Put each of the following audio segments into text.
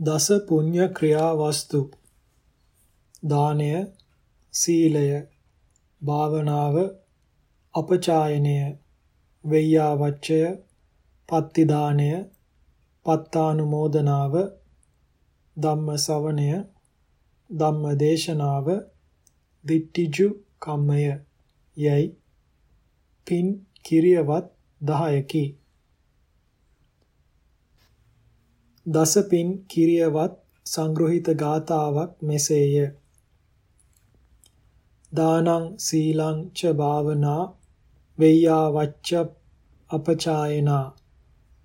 දස පුඤ්ඤ ක්‍රියා වස්තු දානය සීලය භාවනාව අපචායනය වෙය්‍යාවච්චය පත්ති දානය පත්තානුමෝදනාව ධම්ම ශවණය ධම්ම දේශනාව දිට්ඨිජු කම්මය යයි පින් කිරියවත් 10කි දස පින් කිරියවත් සංග්‍රහිත ගාතාවක් මෙසේය. දානං සීලං ච භාවනා වෙය්‍යා වච්ච අපචායනා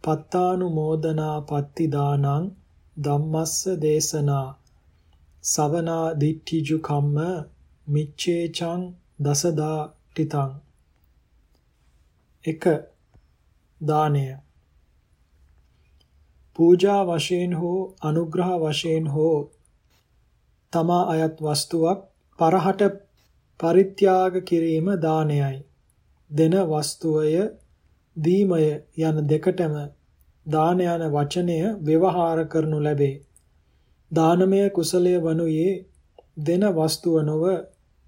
පත්තානුමෝදනා පත්ති දානං ධම්මස්ස දේශනා සවනා දිට්ඨිජු කම්ම මිච්ඡේචං දසදා ටිතං එක. දානය. පූජා වශයෙන් හෝ අනුග්‍රහ වශයෙන් හෝ තමා අයත් වස්තුවක් පරහට පරිත්‍යාග කිරීම දානයයි. දෙන වස්තුවය දීමය යන දෙකටම දාන යන වචනය ව්‍යවහාර කරනු ලැබේ. දානමය කුසලය වනුයේ දෙන වස්තුව නොව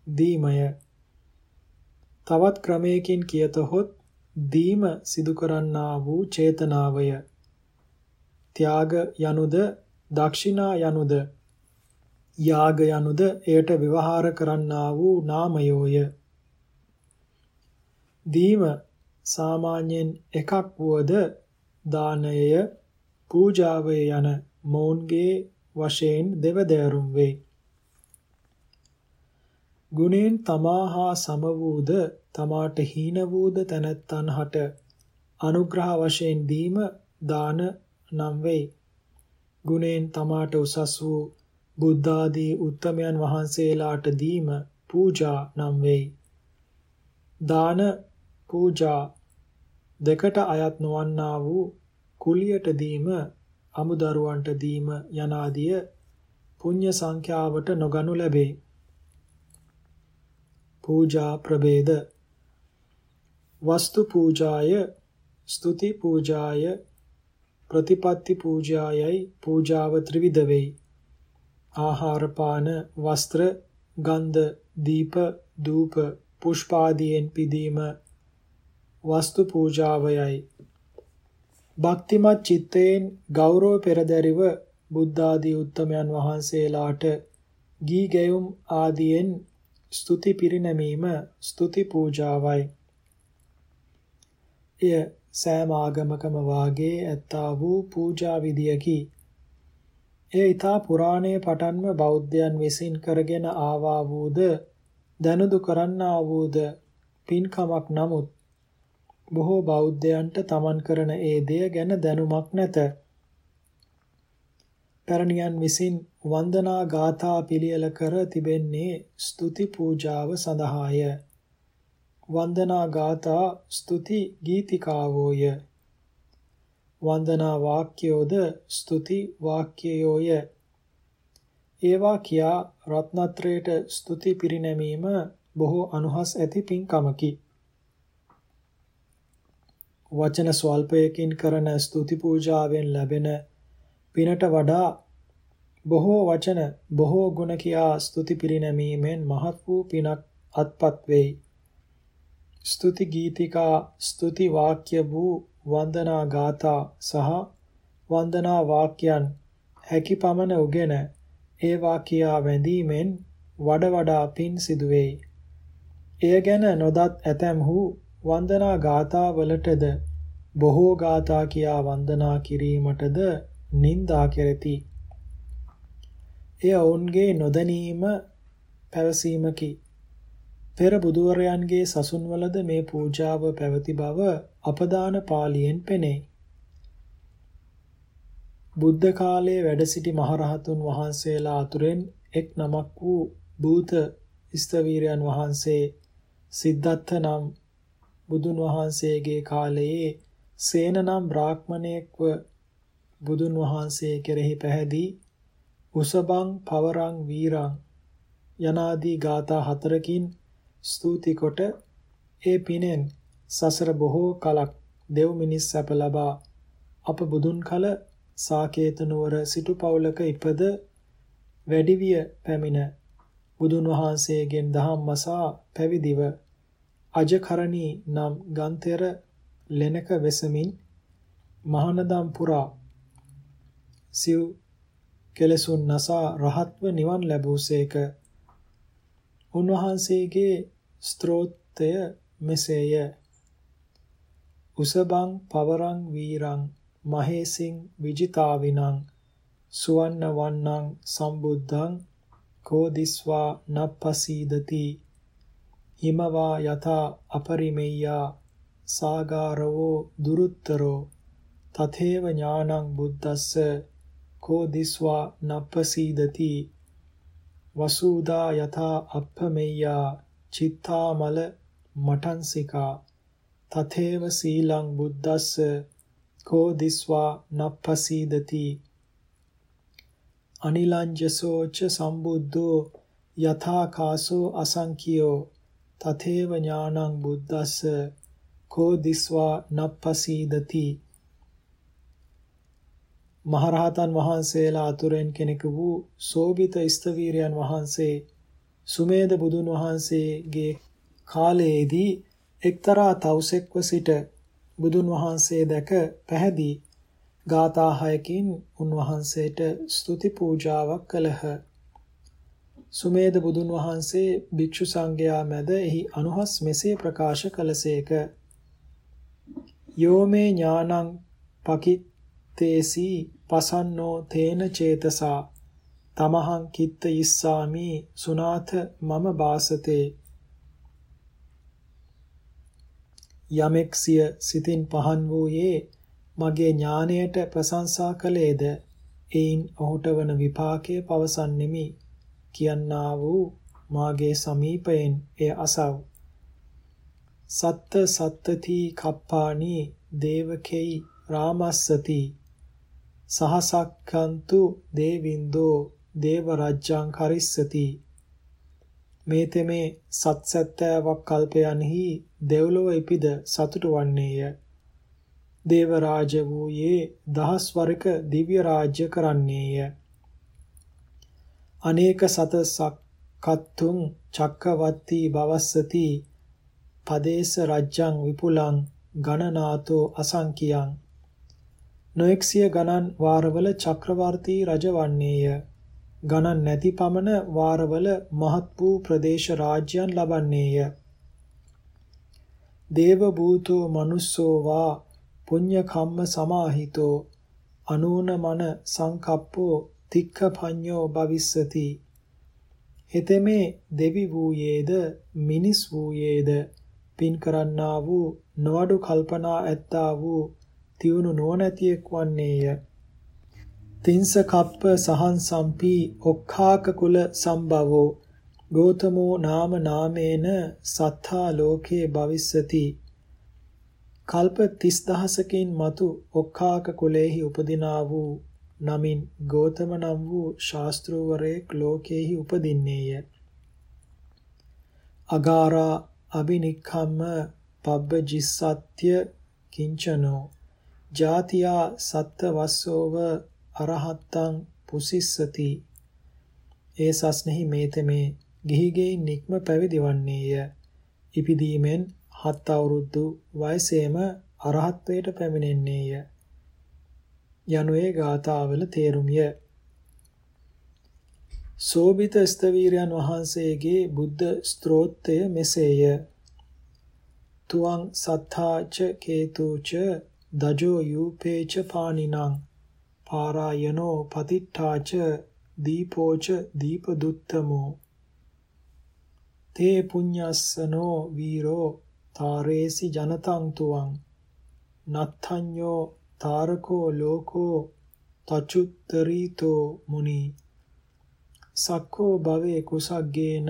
දීමය. තවත් ක්‍රමයකින් කියතොත් දීම සිදු කරන්නා වූ චේතනාවය. ත්‍යාග යනුද දක්ෂිනා යනුද යාග යනුද එයට විවහාර කරන්නා වූ නාමයෝය. දීම සාමාන්‍යයෙන් එකක් වුවද දානය පූජාවය යන මොවුන්ගේ වශයෙන් දෙවදෑරුම් වේ. ගුණෙන් තමා හා සම වූද තමාට හීන වූද තැනැත්තන් හට අනුග්‍රහ වශයෙන් දීම දාන නම් වෙයි. ගුණෙන් තමාට උසස් වූ බුද්ධ ආදී උත්තමයන් වහන්සේලාට දීම පූජා නම් වෙයි. දාන පූජා දෙකට අයත් නොවන්නා වූ කුලියට දීම අමුදරුවන්ට දීම යනාදිය පුණ්‍ය සංඛ්‍යාවට නොගනු ලැබේ. පූජා ප්‍රභේද වස්තු පූජාය ස්තුති පූජාය ප්‍රතිපත්ති පූජායයි පූජාව ත්‍රිවිධ වෙයි. ආහාර පාන වස්ත්‍ර ගන්ධ දීප ධූප පුෂ්පාදියෙන් පිදීම වස්තු පූජාවයයි. භක්තිමත් චිත්තයෙන් ගෞරව පෙරදරිව බුද්ධ ආදී උත්තමයන් වහන්සේලාට ගී ගැයුම් ආදියෙන් ස්තුති පිරිනැමීම ස්තුති පූජාවයි. එය සෑම ආගමකම වාගේ ඇත්තා වූ පූජා විදියකි. එය ඊතා පුරාණයේ පටන්ම බෞද්ධයන් විසින් කරගෙන ආවා වූද දනුදු කරන්නා වූද පින්කමක් නමුත් බොහෝ බෞද්ධයන්ට තමන් කරන ඒ දෙය ගැන දැනුමක් නැත. පැරණියන් විසින් වන්දනා ගාථා පිළියෙල කර තිබෙන්නේ ස්තුති පූජාව සඳහාය. වන්දනා ගාථා ස්තුති ගීතිකාවෝය. වන්දනා වාක්‍යෝද ස්තුති වාක්‍යයෝය. ඒවා කියා රත්නත්‍රයට ස්තුති පිරිනැමීම බොහෝ අනුහස් ඇති පින්කමකි. වචන ස්වල්පයකින් කරන ස්තුති පූජාවෙන් ලැබෙන පිනට වඩා බොහෝ වචන බොහෝ ගුණ කියා ස්තුති පිරිනැමීමෙන් මහත් වූ පිනක් අත්පත් වෙයි. ස්තුති ගීතිකා ස්තුති වාක්‍ය වූ වන්දනා ගාථා සහ වන්දනා වාක්‍යයන් හැකි පමණ උගෙන ඒවා කියා වැඳීමෙන් වඩ වඩා පින් සිදුවේයි. එය ගැන නොදත් ඇතැම්හු වන්දනා ගාථා වලටද බොහෝ ගාථා කියා වන්දනා කිරීමටද නින්දා කෙරෙති. එය ඔවුන්ගේ නොදැනීම පැවසීමකි. පෙර බුදුවරයන්ගේ සසුන්වලද මේ පූජාව පැවති බව අපදාන පාළියෙන් පෙනේ. බුද්ධ කාලයේ වැඩ සිටි මහරහතුන් වහන්සේලා අතුරෙන් එක් නමක් වූ භූත ස්තවීරයන් වහන්සේ සිද්ධාර්ථ නම් බුදුන් වහන්සේගේ කාලයේ සේන නම් බ්‍රාහ්මණයෙක්ව බුදුන් වහන්සේ කෙරෙහි පැහැදී උසබං පවරං වීරං යනාදී ගාථා හතරකින් ස්තුති කොට ඒ පිනෙන් සසර බොහෝ කලක් දෙව් මිනිස් සැප ලබා අප බුදුන් කල සාකේත නුවර සිටු පවුලක ඉපද වැඩිවිය පැමිණ බුදුන් වහන්සේගෙන් දහම් මසා පැවිදිව අජකරණී නම් ගන්තර ලෙනක වෙසමින් මහානදම් පුරා සිව් කෙලසුන් නසා රහත්ව නිවන් ලැබූසේක. උන්වහන්සේගේ ස්ත්‍රෝත්ය මෙසේය. උසබං පවරං වීරං මහේසින් විජිතාවිනං සුවන්න වන්නං සම්බුද්ධං කෝදිස්වා නප්පසීදති හිමවා යතා අපරිමෙය්‍යා සාගාරවෝ දුරුත්තරෝ තතේව ඥානං බුද්දස්ස කෝදිස්වා නප්පසීදති වසූදා යතා අප්පමෙය්‍යා චිත්තාමල මටන්සිකා තතේව සීලං බුද්දස්ස කෝ දිස්වා නප්පසීදති. අනිලංජසෝච සම්බුද්ධෝ යථා කාසෝ අසංඛියෝ. තතේව ඥානං බුද්දස්ස කෝ දිස්වා නප්පසීදති. මහරහතන් වහන්සේලා අතුරෙන් කෙනෙකු වූ සෝබිත ස්තවීරයන් වහන්සේ සුමේද බුදුන් වහන්සේගේ කාලයේදී එක්තරා තවුසෙක්ව සිට බුදුන් වහන්සේ දැක පැහැදී ගාථා හයකින් උන්වහන්සේට ස්තුති පූජාවක් කළහ. සුමේද බුදුන් වහන්සේ භික්ෂු සංඝයා මැද එහි අනුහස් මෙසේ ප්‍රකාශ කළසේක. යෝමේ ඥානං පකිත්තේසි පසන්නෝ තේන චේතසා තමහං කිත්ත ඉස්සාමි සුනාත මම බාසතේ. යමෙක් සිය සිතින් පහන් වූයේ මගේ ඥාණයට ප්‍රශංසා කළේද? එයින් ඔහුට වන විපාකය පවසන්නෙමි. කියන්නා වූ මාගේ සමීපයෙන් එය අසව්. සත්ත සත්තති කප්පානි දේවකෙයි රාමස්සති. සහසක්කන්තු දේවින්දෝ දේව රජ්ජං කරිස්සති මේ තෙමේ සත්සත්ත්‍යාවක් කල්පයන්හි දෙව්ලොව ඉපිද සතුටු වන්නේය. දේව රාජ වූයේ දහස් වරක දිව්‍ය රාජ්‍ය කරන්නේය. අනේක සත සක්කත්තුං චක්කවත්ති බවස්සති පදේශ රජ්ජං විපුලං ගණනාතෝ අසංකියං නොඑක්සිය ගණන් වාරවල චක්‍රවර්ති රජවන්නේය ගණන් නැති පමණ වාරවල මහත් වූ ප්‍රදේශ රාජ්‍යයන් ලබන්නේය. දේව භූතෝ manussෝ වා පුඤ්ඤ කම්ම සමාහිතෝ අනූන මන සංකප්පෝ තික්ඛ පඤ්ඤෝ භවිස්සති හෙතෙමේ දෙවි වූයේද මිනිස් වූයේද පින් කරන්නා වූ නොඅඩු කල්පනා ඇත්තා වූ තියුණු නොනැතියෙක් වන්නේය තින්ස කප්ප සහන් සම්පි ඔක්ඛාක කුල සම්භවෝ ගෝතමෝ නාම නාමේන සත්තා ලෝකේ භවිස්සති. කල්ප 30000කින් මතු ඔක්ඛාක කුලේහි උපදිනා වූ නමින් ගෝතම නම් වූ ශාස්ත්‍රවරයෙක් ලෝකේහි උපදින්නේය. අගාරා අබිනික්ඛම්ම පබ්බජිස්සත්‍ය කිංචනෝ. ජාතියා සත්ත වස්සෝව අරහත්තං පුසිස්සති. ඒ සස්නෙහි මේතමේ ගිහිගෙයින් නික්ම පැවිදි වන්නේය ඉපිදීමෙන් හත් අවුරුදු වයසේම අරහත්වයට පැමිණෙන්නේය. යනුවේ ගාථාවල තේරුමිය. සෝබිත ස්තවීරයන් වහන්සේගේ බුද්ධ ස්ත්‍රෝත්‍රය මෙසේය. තුවං සත්තාච කේතුච දජෝ යූපේච පානිනං පාරායනෝ පතිට්ඨාච දීපෝච දීපදුත්තමෝ තේ පුඤ්ඤස්සනෝ වීරෝ තාරේසි ජනතං තුවං නත්ථඤ්ඤෝ තාරකෝ ලෝකෝ තචුත්තරීතෝ මුනි සක්කෝ භවේ කුසග්ගේන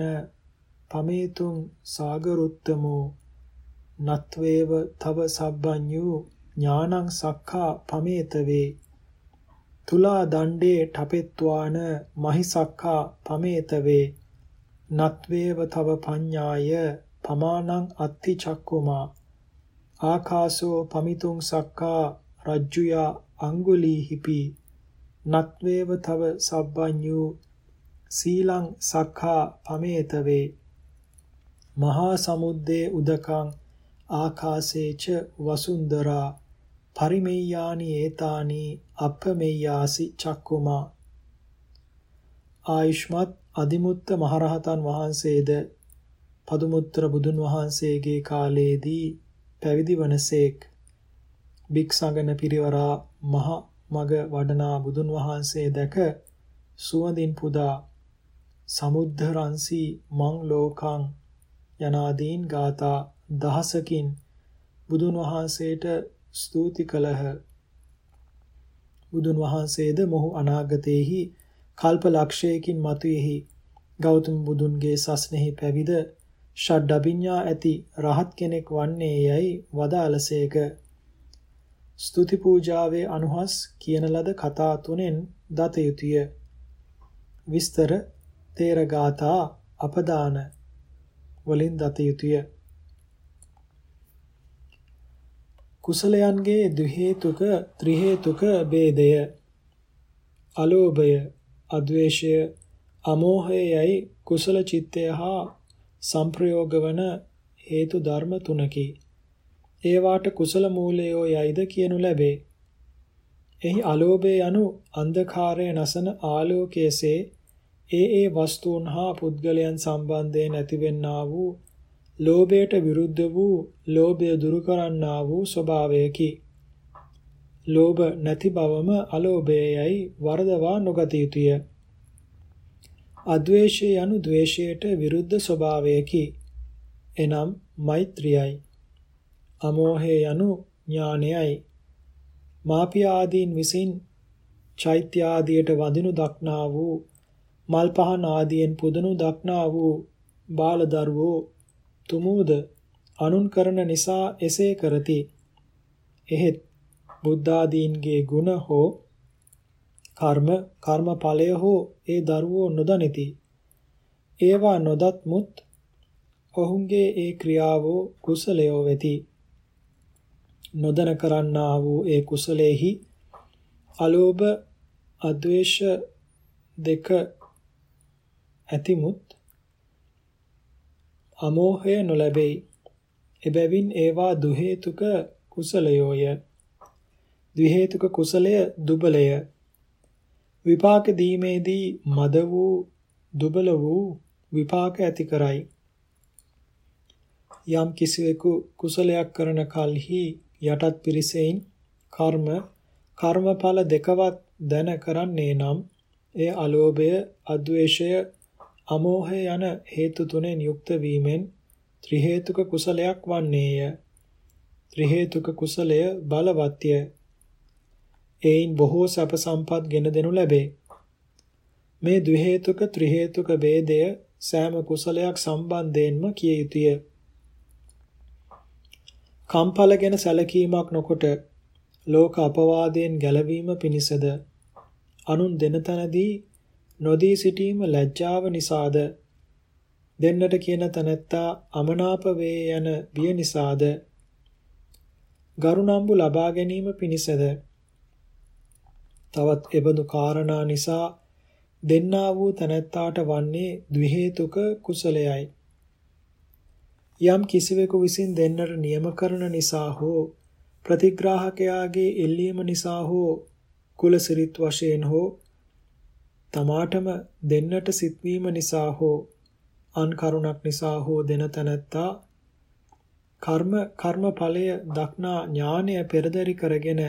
පමේතුං සාගරුත්තමෝ නත්වේව තව සබ්බඤ්ඤු ඥානං සක්ඛා පමේතවේ තුලා දණ්ඩේ ඨපෙත්වාන මහිසක්ඛා පමේතවේ නත්වේව තව පඤ්ඤාය පමානං අත්ති චක්කුමා ආකාසෝ පමිතුං සක්කා රජ්ජුයා අංගුලීහිපි නත්වේව තව සබ්බඤ්ඤු සීලං සක්ඛා පමේතවේ මහා සමුද්දේ උදකං ආකාසේච වසුන්දරා පරිමෙය්‍යානි ඒතානි අප්පමෙය්‍යාසි චක්කුමා. ආයුෂ්මත් අදිමුත්ත මහරහතන් වහන්සේද පදුමුත්‍ර බුදුන් වහන්සේගේ කාලයේදී පැවිදි වනසේක් භික්ෂගණ පිරිවරා මහ මග වඩනා බුදුන් වහන්සේ දැක සුවඳින් පුදා සමුද්ධරංසි මං ලෝකං යනාදීන් ගාථා දහසකින් බුදුන් වහන්සේට ස්තුති කළහ. බුදුන් වහන්සේද මොහු අනාගතයේහි කල්ප ලක්ෂයකින් මතුයෙහි ගෞතම බුදුන්ගේ සස්නෙහි පැවිද ෂඩ්ඩබිඤ්ඤා ඇති රහත් කෙනෙක් වන්නේ යයි වදාළසේක. ස්තුති පූජාවේ අනුහස් කියන ලද කතා තුනෙන් දත යුතුය. විස්තර තේර ගාථා අපදාන වලින් දත යුතුය. කුසලයන්ගේ ද්විහේතුක ත්‍රිහේතුක ભેදය අලෝභය අද්වේෂය අමෝහයයි කුසල චිත්තය හා සංප්‍රයෝග වන හේතු ධර්ම තුනකි. ඒවාට කුසල මූලයෝ යයිද කියනු ලැබේ. එහි අලෝභය යනු අන්ධකාරය නසන ආලෝකයේසේ ඒ ඒ වස්තුන් හා පුද්ගලයන් සම්බන්ධයෙන් ඇතිවෙන්නා වූ ලෝභයට විරුද්ධ වූ ලෝභය දුරු කරන්නා වූ ස්වභාවයකි. ලෝභ නැති බවම අලෝභයයි වරදවා නොගත යුතුය. අද්වේෂය යනු ද්වේෂයට විරුද්ධ ස්වභාවයකි. එනම් මෛත්‍රියයි. අමෝහය යනු ඥානයයි. මාපිය ආදීන් විසින් චෛත්‍ය ආදියට වදිනු දක්නා වූ මල් පහන් ආදියෙන් පුදනු දක්නා වූ බාල දරුවෝ තුමූද අනුන් කරන නිසා එසේ කරති. එහෙත් බුද්ධාදීන්ගේ ගුණ හෝ කර්ම කර්මඵලය හෝ ඒ දරුවෝ නොදනිති. ඒවා නොදත් මුත් ඔහුගේ ඒ ක්‍රියාවෝ කුසලයෝ වෙති. නොදන කරන්නා වූ ඒ කුසලෙහි අලෝභ අද්වේෂ දෙක ඇතිමුත් අමෝහය නොලැබෙයි. එබැවින් ඒවා දුහේතුක කුසලයෝය. ද්විහේතුක කුසලය දුබලය. විපාක දීමේදී මද වූ දුබල වූ විපාක ඇති කරයි. යම් කිසිවෙකු කුසලයක් කරන කලෙහි යටත් පිරිසෙයින් කර්ම කර්මඵල දෙකවත් දැන කරන්නේ නම් එය අලෝභය, අද්වේෂය, අමෝහය යන හේතු තුනෙන් යුක්ත වීමෙන් ත්‍රි හේතුක කුසලයක් වන්නේය. ත්‍රි හේතුක කුසලය බලවත්ය. එයින් බොහෝ සැප සම්පත් ගෙන දෙනු ලැබේ. මේ ද්වි හේතුක ත්‍රි හේතුක ભેදය සෑම කුසලයක් සම්බන්ධයෙන්ම කිය යුතුය. කම්පල ගැන සැලකීමක් නොකොට ලෝක අපවාදයෙන් ගැලවීම පිණිසද අනුන් දෙන තැනදී නොදී සිටීම ලැජ්ජාව නිසාද? දෙන්නට කියන තැනැත්තා අමනාප වේ යන බිය නිසාද? ගරුණම්බු ලබා ගැනීම පිණිසද? තවත් එබඳු කාරණා නිසා දෙන්නා වූ තැනැත්තාට වන්නේ ද්වි හේතුක කුසලයයි. යම් කිසිවෙකු විසින් දෙන්නට නියම කරන නිසා හෝ ප්‍රතිග්‍රාහකයාගේ එල්ලීම නිසා හෝ කුල සිරිත් වශයෙන් හෝ තමාටම දෙන්නට සිත්වීම නිසා හෝ අන් කරුණක් නිසා හෝ දෙන තැනැත්තා කර්ම කර්මඵලය දක්නා ඥානය පෙරදරි කරගෙන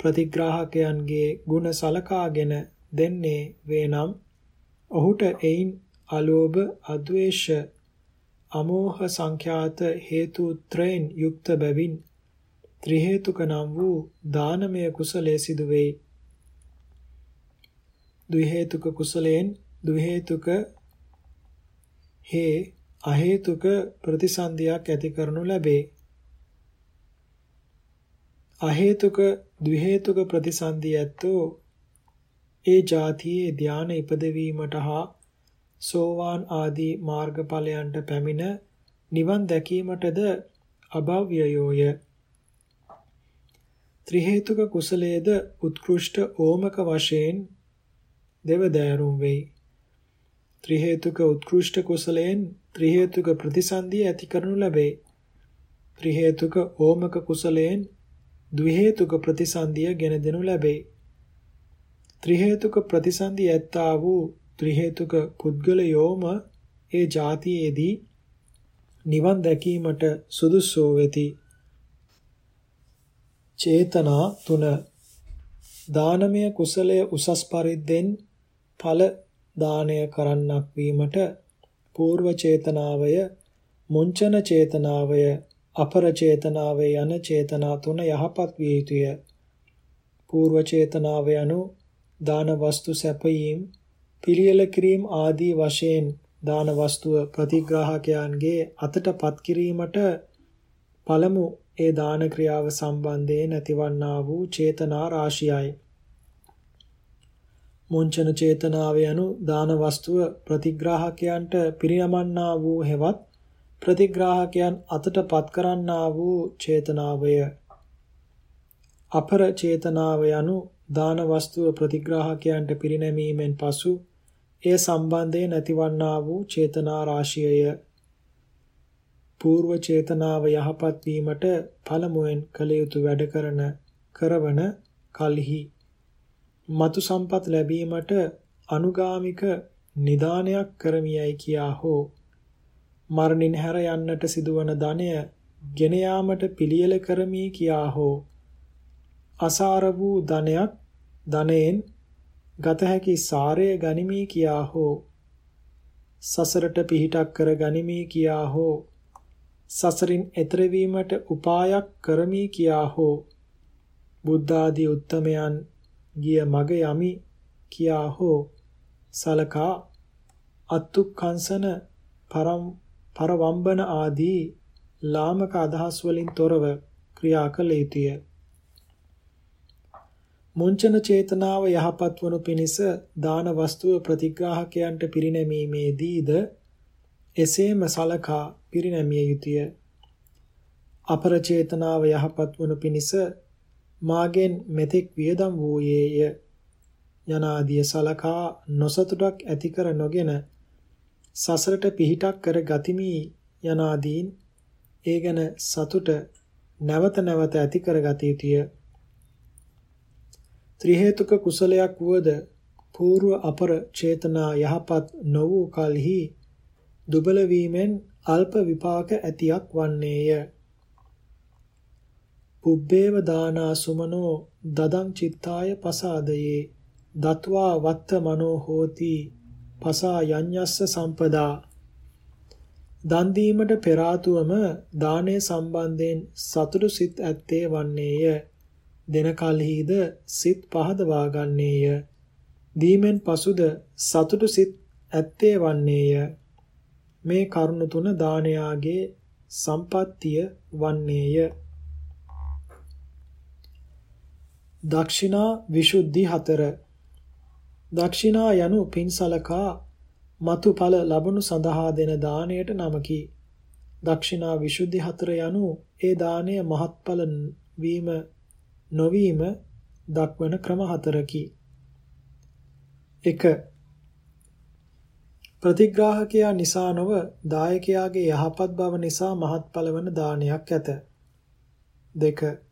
ප්‍රතිග්‍රාහකයන්ගේ ගුණ සලකාගෙන දෙන්නේ වේනම් ඔහුට එයින් අලෝභ අද්වේෂ අමෝහ සංඛ්‍යාත හේතු ත්‍රයෙන් යුක්ත බැවින් ත්‍රි හේතුක නම් වූ දානමය කුසලයේ සිදු වෙයි. ද්වි හේතුක කුසලයෙන් ද්වි හේතුක හේ අහේතුක ප්‍රතිසන්දියක් ඇති කරනු ලැබේ. අහේතුක ද්වි හේතුක ප්‍රතිසන්දිය ඇත්තෝ ඒ જાතියේ ධානය ඉපදවීමට හා සෝවාන් ආදී මාර්ගඵලයන්ට පැමිණ නිවන් දැකීමටද අභව්‍යයෝය. ත්‍රි හේතුක කුසලයේද උත්කෘෂ්ඨ ඕමක වශයෙන් දෙවදෑරුම් වෙයි. ත්‍රි හේතුක උත්කෘෂ්ඨ කුසලයෙන් ත්‍රි හේතුක ප්‍රතිසන්දිය ඇති කරනු ලැබේ. ත්‍රි හේතුක ඕමක කුසලයෙන් ද්වි හේතුක ප්‍රතිසන්දිය ගෙන දෙනු ලැබේ. ත්‍රි හේතුක ප්‍රතිසන්දිය ඇත්තා වූ ත්‍රි හේතුක පුද්ගලයෝම ඒ જાතියේදී නිවන් දැකීමට සුදුසු වෙති. චේතනා තුන දානමය කුසලය උසස් පරිද්දෙන් ඵල දානය කරන්නක් වීමට పూర్ව චේතනාවය මුංචන චේතනාවය අපර චේතනාවය යන චේතනා තුන යහපත් විය යුතුය. పూర్ව චේතනාව යනු දාන වස්තු සැපයීම් පිළියෙල කිරීම ආදී වශයෙන් දාන වස්තුව ප්‍රතිග්‍රාහකයන්ගේ අතටපත් කිරීමට පළමු ඒ දාන ක්‍රියාව සම්බන්ධයෙන් ඇතිවන්නා වූ චේතනා රාශියයි. මුංචන චේතනාව යනු දාන වස්තුව ප්‍රතිග්‍රාහකයන්ට පිරිනමන්නා වූ හෙවත් ප්‍රතිග්‍රාහකයන් අතටපත් කරන්නා වූ චේතනාවය. අපර චේතනාව යනු දාන වස්තුව ප්‍රතිග්‍රාහකයන්ට පිරිනැමීමෙන් පසු එය සම්බන්ධයෙන් ඇතිවන්නා වූ චේතනා රාශියය. పూర్ව චේතනාව යහපත් වීමට පළමුවෙන් කළ යුතු වැඩ කරන කරවන කල්හි මතු සම්පත් ලැබීමට අනුගාමික නිදානයක් කරමියයි කියා හෝ මරණින් හැර යන්නට සිදුවන ධනය ගෙන යාමට පිළියෙල කරමි කියා හෝ අසාර වූ ධනයක් ධනයෙන් ගත හැකි සාරය ගනිමි කියා හෝ සසරට පිහිටක් කර ගනිමි කියා හෝ සසරින් එතර වීමට උපායක් කරමි කියා හෝ බුද්ධ ආදී උත්තමයන් ගිය මග යමි කියා හෝ සලකා අත්තුක්ඛංසන පරම් පරවම්බන ආදී ලාමක අදහස් වලින් තොරව ක්‍රියා කළ යුතුය. මුංචන චේතනාව යහපත් වනු පිණිස දාන වස්තුව ප්‍රතිග්‍රාහකයන්ට පිරිනැමීමේදීද එසේම සලකා පිරිනැමිය යුතුය. අපර චේතනාව යහපත් වනු පිණිස මාගෙන් මෙතෙක් වියදම් වූයේය. යනාදිය සලකා නොසතුටක් ඇති කර නොගෙන සසරට පිහිටක් කර ගතිමි යනාදීන්. ඒ ගැන සතුට නැවත නැවත ඇති කර ගත යුතුය. ත්‍රි හේතුක කුසලයක් වුවද పూర్ව අපර චේතනා යහපත් නො වූ කලෙහි දුබල වීමෙන් අල්ප විපාක ඇතියක් වන්නේය. පුබ්බේව දානා සුමනෝ දදං චිත්තාය පසාදයේ දත්වා වත්ත මනෝ හෝති පසා යඤ්ඤස්ස සම්පදා. දන් දීමට පෙර ආතුවම දානය සම්බන්ධයෙන් සතුටු සිත් ඇත්තේ වන්නේය. දෙන කලෙහිද සිත් පහදවා ගන්නේය. දීමෙන් පසුද සතුටු සිත් ඇත්තේ වන්නේය. මේ කරුණ තුන දානයාගේ සම්පත්තිය වන්නේය. දක්ෂිනා විසුද්ධි 4 දක්ෂිනා යනු පින්සලකා මතුඵල ලැබුණු සඳහා දෙන දාණයට නමකි. දක්ෂිනා විසුද්ධි 4 යනු ඒ දාණය මහත්ඵල වීම නොවීම දක්වන ක්‍රම හතරකි. 1 ප්‍රතිග්‍රාහකයා නිසා නොව දායකයාගේ යහපත් බව නිසා මහත්ඵල වන දානයක් ඇත. 2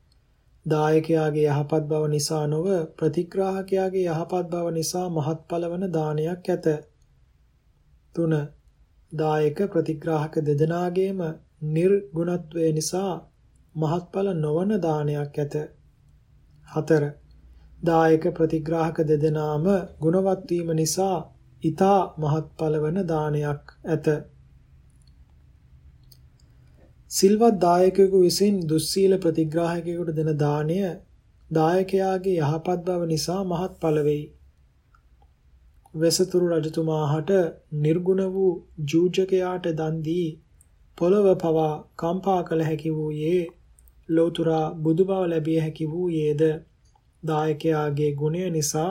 දායකයාගේ යහපත් බව නිසා නොව ප්‍රතිග්‍රාහකයාගේ යහපත් බව නිසා මහත්ඵල වන දානයක් ඇත. 3. දායක ප්‍රතිග්‍රාහක දෙදෙනාගේම නිර්ගුණත්වය නිසා මහත්ඵල නොවන දානයක් ඇත. 4. දායක ප්‍රතිග්‍රාහක දෙදෙනාම ගුණවත් වීම නිසා ඊතා මහත්ඵල වන දානයක් ඇත. සිල්වත් දායකයෙකු විසින් දුස්සීල ප්‍රතිග්‍රාහකයෙකුට දෙන දාණය දායකයාගේ යහපත් බව නිසා මහත්ඵල වෙයි. වෙසතුරු රජතුමාහට නිර්ගුණ වූ ජූජකයාට දන් දී පොළව පවා කම්පා කළ හැකි වූයේ ලෝතුරා බුදු බව ලැබිය හැකි වූයේද දායකයාගේ ගුණය නිසා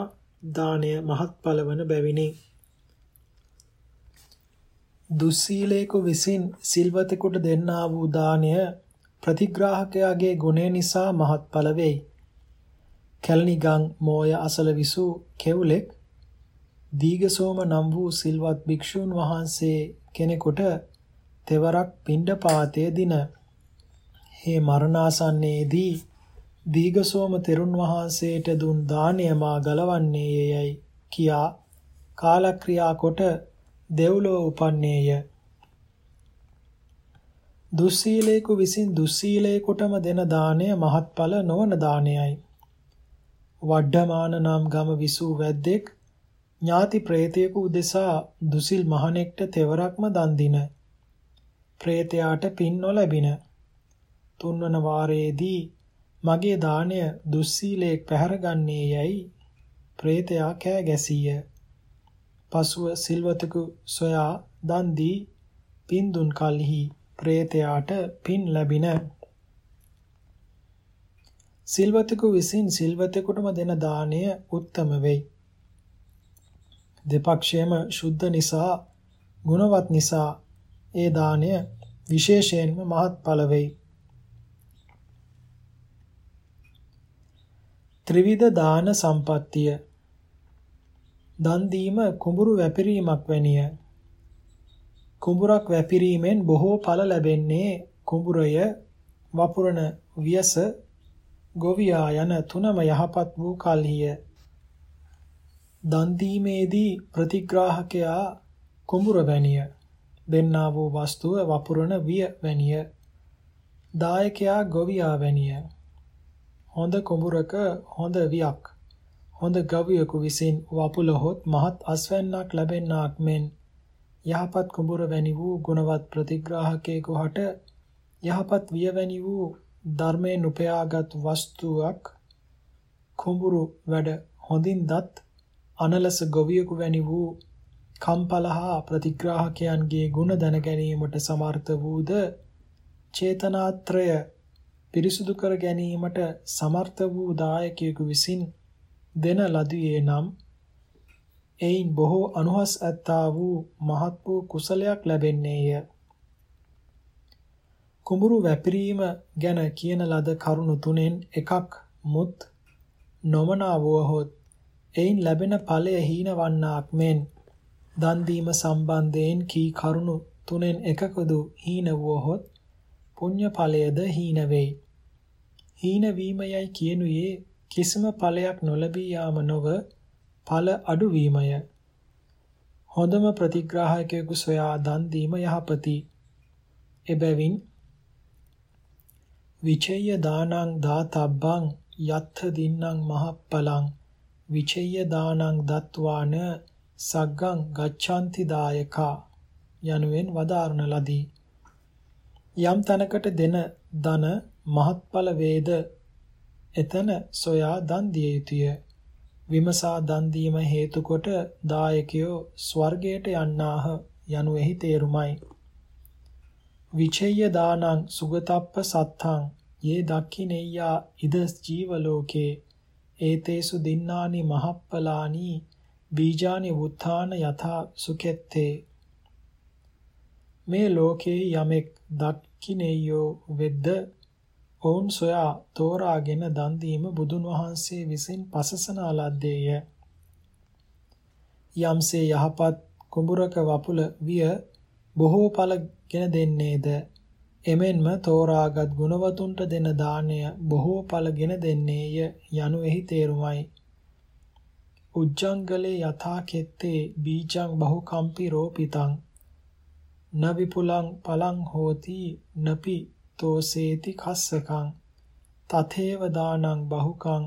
දාණය මහත්ඵල වන බැවිනි. දුස්සීලේකු විසින් සිල්වතෙකුට දෙන්නා වූ දාණය ප්‍රතිග්‍රාහකයාගේ ගුණය නිසා මහත්ඵල වෙයි. කැලණිගම් මෝය අසල විසූ කෙවුලෙක් දීගසෝම නම් වූ සිල්වත් භික්ෂූන් වහන්සේ කෙනෙකුට තෙවරක් පිණ්ඩපාතය දින හේ මරණාසන්නයේදී දීගසෝම තෙරුන් වහන්සේට දුන් දාණය මා ගලවන්නේ යයි කියා කාලක්‍රියා කොට දෙව්ලොව උපන්නේය දුස්සීලේකු විසින් දුස්සීලේකටම දෙන දාණය මහත්ඵල නොවන දානයයි. වඩ්ඩමාන නම් ගම විසූ වැද්දෙක් ඥාති ප්‍රේතයෙකු උදෙසා දුසිල් මහණෙක්ට තෙවරක්ම දන් දින. ප්‍රේතයාට පින් නොලැබින. තුන්වන වාරයේදී මගේ දාණය දුස්සීලේක් පැහැරගන්නේ යයි ප්‍රේතයා කෑ ගැසීය. පසුව සිල්වතෙකු සොයා දන් දී පින් දුන් කලෙහි ප්‍රේතයාට පින් ලැබින සිල්වතෙකු විසින් සිල්වතෙකුටම දෙන දාණය උත්තම වෙයි. දෙපක්ෂයේම ශුද්ධ නිසා ගුණවත් නිසා ඒ දාණය විශේෂයෙන්ම මහත්ඵල වෙයි. ත්‍රිවිධ දාන සම්පත්තිය දන් දීම කුඹුරු වැපිරීමක් වැනිය. කුඹුරක් වැපිරීමෙන් බොහෝ ඵල ලැබෙන්නේ කුඹුරය වපුරන වියස ගොවියා යන තුනම යහපත් වූ කල්හිය. දන් දීමේදී ප්‍රතිග්‍රාහකයා කුඹුර වැනිය. දෙන්නා වූ වස්තුව වපුරන විය වැනිය. දායකයා ගොවියා වැනිය. හොඳ කුඹුරක හොඳ වියක්. හොඳ ගවියෙකු විසින් වපුලහොත් මහත් අස්වැන්නක් ලැබෙන්නාක් මෙන් යහපත් කුඹුර වැනි වූ ගුණවත් ප්‍රතිග්‍රාහකයෙකු හට යහපත් විය වැනි වූ ධර්මයෙන් උපයාගත් වස්තුවක් කුඹුරු වැඩ හොඳින් දත් අනලස ගොවියෙකු වැනි වූ කම්පලහා ප්‍රතිග්‍රාහකයන්ගේ ගුණ දැන ගැනීමට සමර්ථ වූද චේතනාත්‍රය පිරිසුදු කර ගැනීමට සමර්ථ වූ දායකයෙකු විසින් දෙන ලදුවේ නම් එයින් බොහෝ අනුහස් ඇත්තා වූ මහත් වූ කුසලයක් ලැබෙන්නේය. කුඹුරු වැපිරීම ගැන කියන ලද කරුණු තුනෙන් එකක් මුත් නොමනා වූහොත් එයින් ලැබෙන ඵලය හීන වන්නාක් මෙන් දන් දීම සම්බන්ධයෙන් කී කරුණු තුනෙන් එකකදු හීන වූහොත් පුණ්‍ය ඵලයද හීන වෙයි. හීන වීමයයි කියනුයේ කිසිම ඵලයක් නොලැබී යාම නොව ඵල අඩුවීමය. හොඳම ප්‍රතිග්‍රාහකයෙකු සොයා දන් දීම යහපති. එබැවින් විචේය දානං දාතබ්බං යත්ථ දින්නම් මහප්පලං විචේය දානං දත්වාන සග්ගං ගච්ඡanti දායකා යනුවෙන් වදාරන ලදී. යම් තැනකට දෙන ධන මහත්ඵල වේද එතන සොයා දන් දිය යුතුය. විමසා දන් දීම හේතු කොට දායකයෝ ස්වර්ගයට යන්නාහ යනුෙහි තේරුමයි. විචේය දානං සුගතප්ප සත්තං යේ දක්ඛිනෙය්‍යා ඉද ජීව ලෝකේ ඒතේසු දින්නානි මහප්පලානි බීජානි වුත්ථාන යථා සුකෙත්තේ මේ ලෝකේ යමෙක් දක්ඛිනෙය්‍යෝ වෙද්ද ඔවුන් සොයා තෝරාගෙන දන් දීම බුදුන් වහන්සේ විසින් පසසන ලද්දේය. යම්සේ යහපත් කුඹුරක වපුල විය බොහෝ ඵල ගෙන දෙන්නේද එමෙන්ම තෝරාගත් ගුණවතුන්ට දෙන දාණය බොහෝ ඵල ගෙන දෙන්නේය යනු එහි තේරුමයි. උජ්ජංගලේ යථා කෙත්තේ බීජං බහුකම්පි රෝපිතං න විපුලං පලං හෝති නපි තෝසේති කස්සකං තතේව දානං බහුකං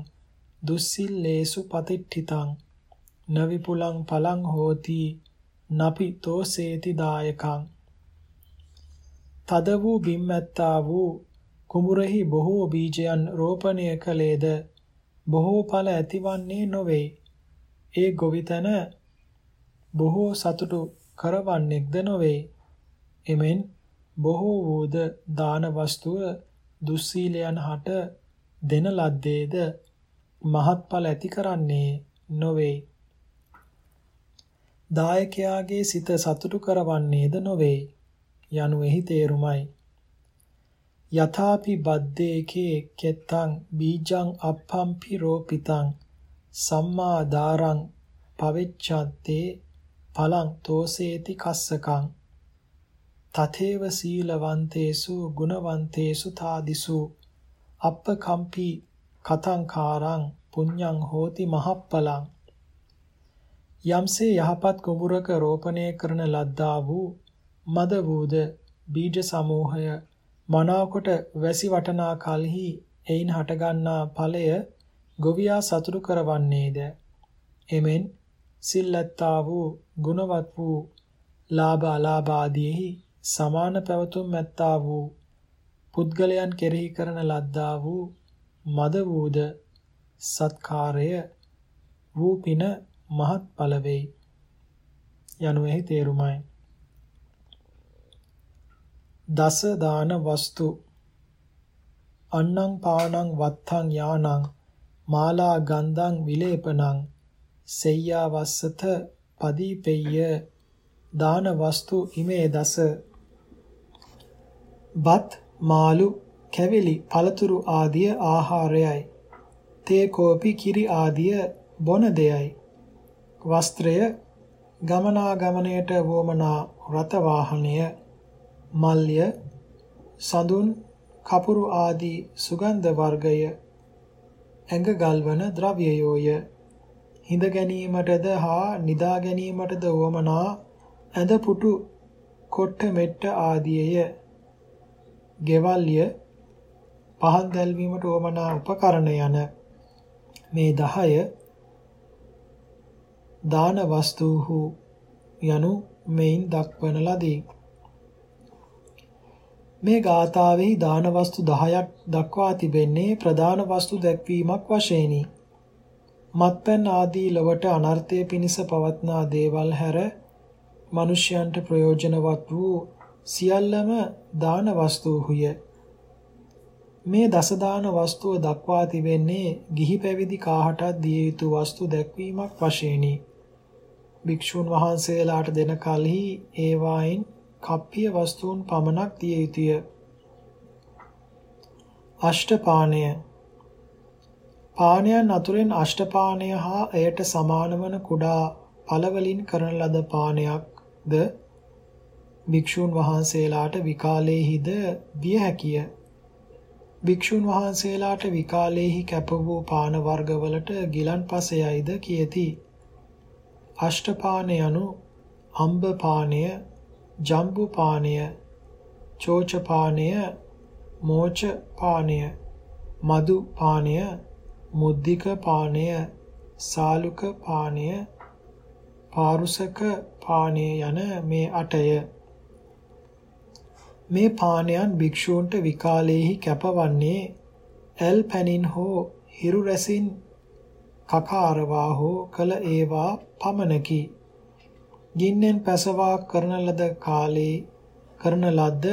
දුස්සිල්ලේසු පතිට්ඨිතං නවිපුලං පලං හෝති නපි තෝසේති දායකං. තද වූ බිම්මැත්තා වූ කුඹුරෙහි බොහෝ බීජයන් රෝපණය කළේද බොහෝ ඵල ඇතිවන්නේ නොවේ. ඒ ගොවිතැන බොහෝ සතුටු කරවන්නේක්ද නොවේ. එමෙන් බොහෝ වූද දාන වස්තුව දුස්සීලයන් හට දෙන ලද්දේද මහත්ඵල ඇති කරන්නේ නොවේ. දායකයාගේ සිත සතුටු කරවන්නේද නොවේ. යනු එහි තේරුමයි. යථාපි බද්දේකේ කෙත්තං බීජං අප්පම්පි රෝපිතං සම්මා දාරං පවෙච්ඡත්තේ පලං තෝසේති කස්සකං තතේව සීලවන්තේසු ගුණවන්තේසු තාදිසු. අප්පකම්පි කතංකාරං පුඤ්ඤං හෝති මහප්පලං. යම්සේ යහපත් කුඹුරක රෝපණය කරන ලද්දා වූ මද වූද බීජ සමූහය මනාකොට වැසි වටනා කලෙහි එයින් හටගන්නා ඵලය ගොවියා සතුටු කරවන්නේද? එමෙන් සිල්ලත්තා වූ ගුණවත් වූ ලාභ අලාභ ආදීෙහි සමාන පැවතුම් ඇත්තා වූ පුද්ගලයන් කෙරෙහි කරන ලද්දා වූ මද වූද සත්කාරය වූ පින මහත් ඵල වෙයි. යනුෙහි තේරුමයි. දස දාන වස්තු. අන්නං පානං වත්තං යානං මාලා ගන්ධං විලේපනං සෙය්‍යා වස්සත පදීපෙය්‍ය දාන වස්තු ඉමේ දස. බත් මාළු කැවිලි පළතුරු ආදිය ආහාරයයි. තේ කෝපි කිරි ආදිය බොන දෙයයි. වස්ත්‍රය ගමනාගමනයට වොමනා රත වාහනය මල්ය සඳුන් කපුරු ආදී සුගන්ධ වර්ගය ඇඟ ගල්වන ද්‍රව්‍යයෝය. හිඳ ගැනීමටද හා නිදා ගැනීමටද වමනා ඇඳ පුටු කොට්ට මෙට්ට ආදියය. ගෙවල්ය පහන් දැල්වීමට වමනා උපකරණ යන මේ 10 දාන වස්තුහු යනු මෙයින් දක්වන ලදී මේ ගාථාවෙහි දාන වස්තු 10ක් දක්වා තිබෙන්නේ ප්‍රධාන වස්තු දැක්වීමක් වශයෙනි. මත්පැන් ආදී ලොවට අනර්ථය පිණිස පවත්නා දේවල් හැර මිනිසයන්ට ප්‍රයෝජනවත් වූ සියල්ලම දාන වස්තුහුය. මේ දස දාන වස්තුව දක්වා තිබෙන්නේ ගිහි පැවිදි කාහටත් දිය යුතු වස්තු දැක්වීමක් වශයෙනි. භික්ෂුන් වහන්සේලාට දෙන කලෙහි ඒවායින් කප්පිය වස්තුන් පමණක් දිය යුතුය. අෂ්ටපානය පානයන් අතුරෙන් අෂ්ටපානය හා එයට සමාන වන කුඩා පළවලින් කරන ලද පානයක්ද භික්ෂුන් වහන්සේලාට විකාලේහිද විය හැකිය. භික්ෂුන් වහන්සේලාට විකාලේහි කැප වූ පාන වර්ගවලට ගිලන්පසයයිද කියති. අෂ්ටපාන යනු අම්බ පානය ජම්බු පානය, චෝච පානය, මෝච පානය, මදු පානය, මුද්දික පානය, සාලුක පානය, පාරුසක පානය යන මේ අටය. මේ පානයන් භික්ෂූන්ට විකාලයේහි කැපවන්නේ ඇල් පැනින් හෝ හිරු රැසින් කකාරවා හෝ කළ ඒවා පමණකි. ගින්නෙන් පැසවා කරන ලද කාලේ කරන ලද්ද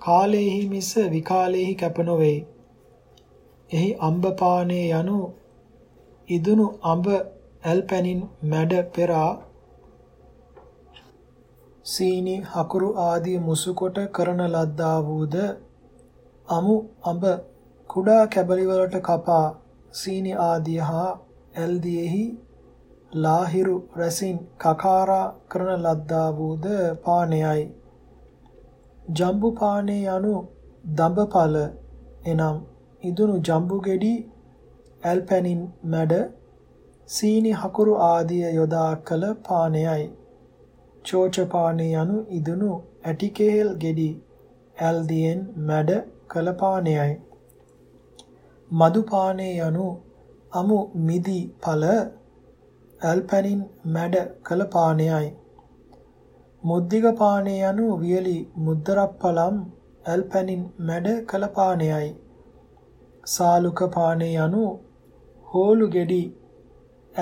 කාලේහි මිස විකාලේහි කැප නොවේ. එහි අම්බපානේ යනු ඉදුණු අඹ ඇල්පැනින් මැඩ පෙරා සීනි හකුරු ආදී මුසුකොට කරන ලද්දා වූද අමු අඹ කුඩා කැබලි වලට කපා සීනි ආදී හා ඇල්දියෙහි ලාහිරු රැසින් කකාරා කරන ලද්දා වූද පානයයි. ජම්බු පානේ යනු දඹපල එනම් ඉදුණු ජම්බු ගෙඩි ඇල්පැනින් මැඩ සීනි හකුරු ආදිය යොදා කළ පානයයි. චෝච පානේ යනු ඉදුණු ඇටිකේල් ගෙඩි ඇල්දියෙන් මැඩ කළ පානයයි. මදු පානේ යනු අමු මිදි ඵල ඇල්පැනින් මැඩ කළ පානයයි. මුද්දික පානය යනු වියලි මුද්දරප්පලම් ඇල්පැනින් මැඩ කළ පානයයි. සාලුක පානය යනු හෝලු ගෙඩි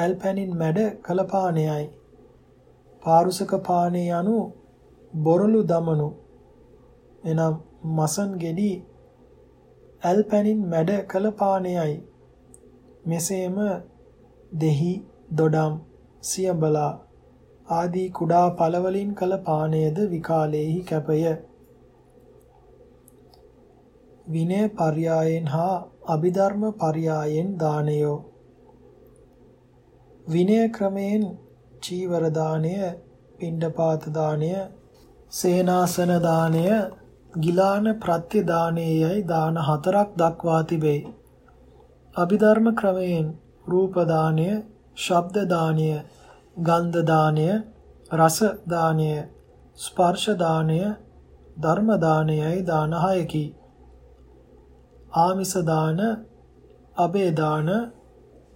ඇල්පැනින් මැඩ කළ පානයයි. පාරුසක පානය යනු බොරළු දමනු. එනම් මසන් ගෙඩි ඇල්පැනින් මැඩ කළ පානයයි. මෙසේම දෙහි දොඩම් සියඹලා ආදී කුඩා පළවලින් කළ පානයද විකාලේහි කැපය. විනය පර්යායෙන් හා අභිධර්ම පර්යායෙන් දානයෝ. විනය ක්‍රමයෙන් චීවර දාණය පිණ්ඩපාත දාණය සේනාසන දාණය ගිලාන ප්‍රත්‍ය දානයයි දාන හතරක් දක්වා තිබේ. අභිධර්ම ක්‍රමයෙන් රූප දානය, ශබ්ද දානය, ගන්ධ දානය, රස දානය, ස්පර්ශ දානය, ධර්ම දානයයි දාන හයකි. ආමිස දාන, අබේ දාන,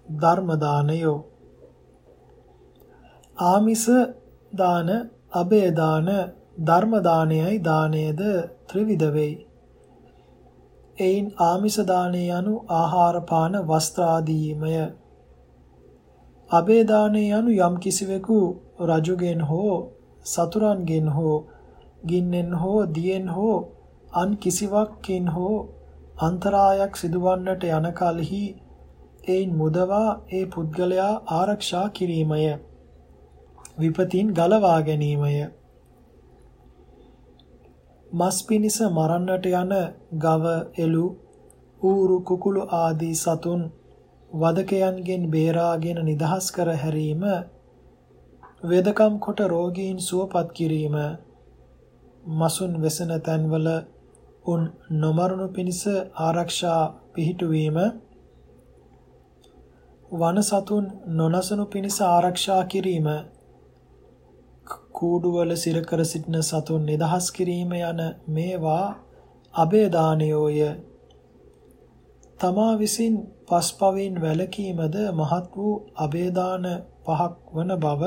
ධර්ම දානයෝ. ආමිස දාන, අබේ දාන, ධර්ම දානයයි දානයද ත්‍රිවිධ වෙයි. එයින් ආමිස දානය යනු ආහාර පාන වස්ත්‍ර ආදීමය. අබේ දානය යනු යම් කිසිවෙකු රජුගෙන් හෝ සතුරන්ගෙන් හෝ ගින්නෙන් හෝ දියෙන් හෝ අන් කිසිවක්කින් හෝ අන්තරායක් සිදුවන්නට යන කලෙහි එයින් මුදවා ඒ පුද්ගලයා ආරක්ෂා කිරීමය. විපතින් ගලවා ගැනීමය. මස් පිනිස මරන්නට යන ගව එළු ඌරු කුකුළු ආදී සතුන් වදකයන්ගෙන් බේරාගෙන නිදහස් කර හැරීම වේදකම් කොට රෝගීන් සුවපත් කිරීම මසුන් වෙසෙන තැන්වල උන් නොමරණු පිණිස ආරක්ෂා පිහිටුවීම වන සතුන් නොනසනු පිණිස ආරක්ෂා කිරීම කූඩුවල සිර කර සිටින සතුන් නිදහස් කිරීම යන මේවා අබේදානයෝය. තමා විසින් පස්පවෙන් වැළකීමද මහත් වූ අබේදාන පහක් වන බව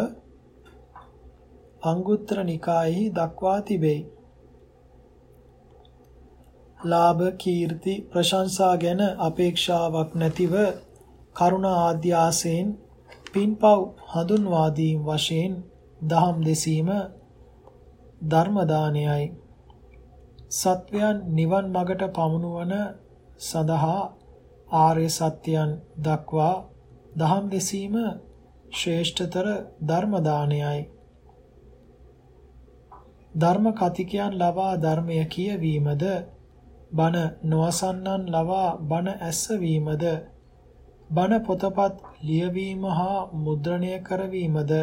අංගුත්තර නිකායෙහි දක්වා තිබේ. ලාභ කීර්ති ප්‍රශංසා ගැන අපේක්ෂාවක් නැතිව කරුණ ආද්‍ය ආසෙන් පින්පව් හඳුන්වා දීම් වශයෙන් දහම් දෙසීම ධර්ම දානයයි. සත්වයන් නිවන් මගට පමුණුවන සඳහා ආර්ය සත්‍යයන් දක්වා දහම් දෙසීම ශ්‍රේෂ්ඨතර ධර්ම දානයයි. ධර්ම කතිකයන් ලවා ධර්මය කියවීමද බණ නොවසන්නන් ලවා බණ ඇසවීමද බණ පොතපත් ලියවීම හා මුද්‍රණය කරවීමද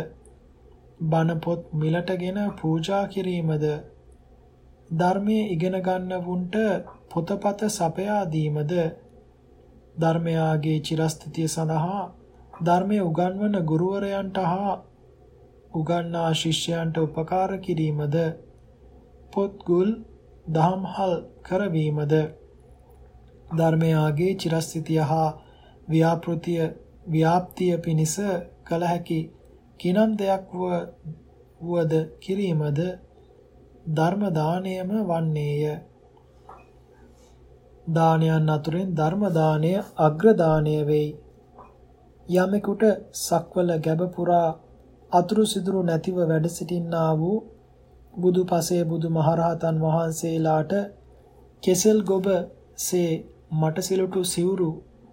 බණ පොත් මිලටගෙන පූජා කිරීමද? ධර්මයේ ඉගෙන ගන්නවුන්ට පොතපත සපයා දීමද? ධර්මයාගේ චිරස්ථිතිය සඳහා ධර්මයේ උගන්වන ගුරුවරයන්ට හා උගන්නා ශිෂ්‍යයන්ට උපකාර කිරීමද? පොත්ගුල් දහම්හල් කරවීමද? ධර්මයාගේ චිරස්ථිතිය හා ව්‍යාපෘතිය ව්‍යාප්තිය පිණිස කළ හැකි කිනම් දෙයක් වුවද කිරීමද ධර්ම දානයම වන්නේය. දානයන් අතුරෙන් ධර්ම දානය අග්‍ර දානය වෙයි. යමෙකුට සක්වල ගැබ පුරා අතුරු සිදුරු නැතිව වැඩ සිටින්නා වූ බුදු පසේ බුදු මහරහතන් වහන්සේලාට කෙසෙල් ගොබ සේ මට සිලුටු සිවුරු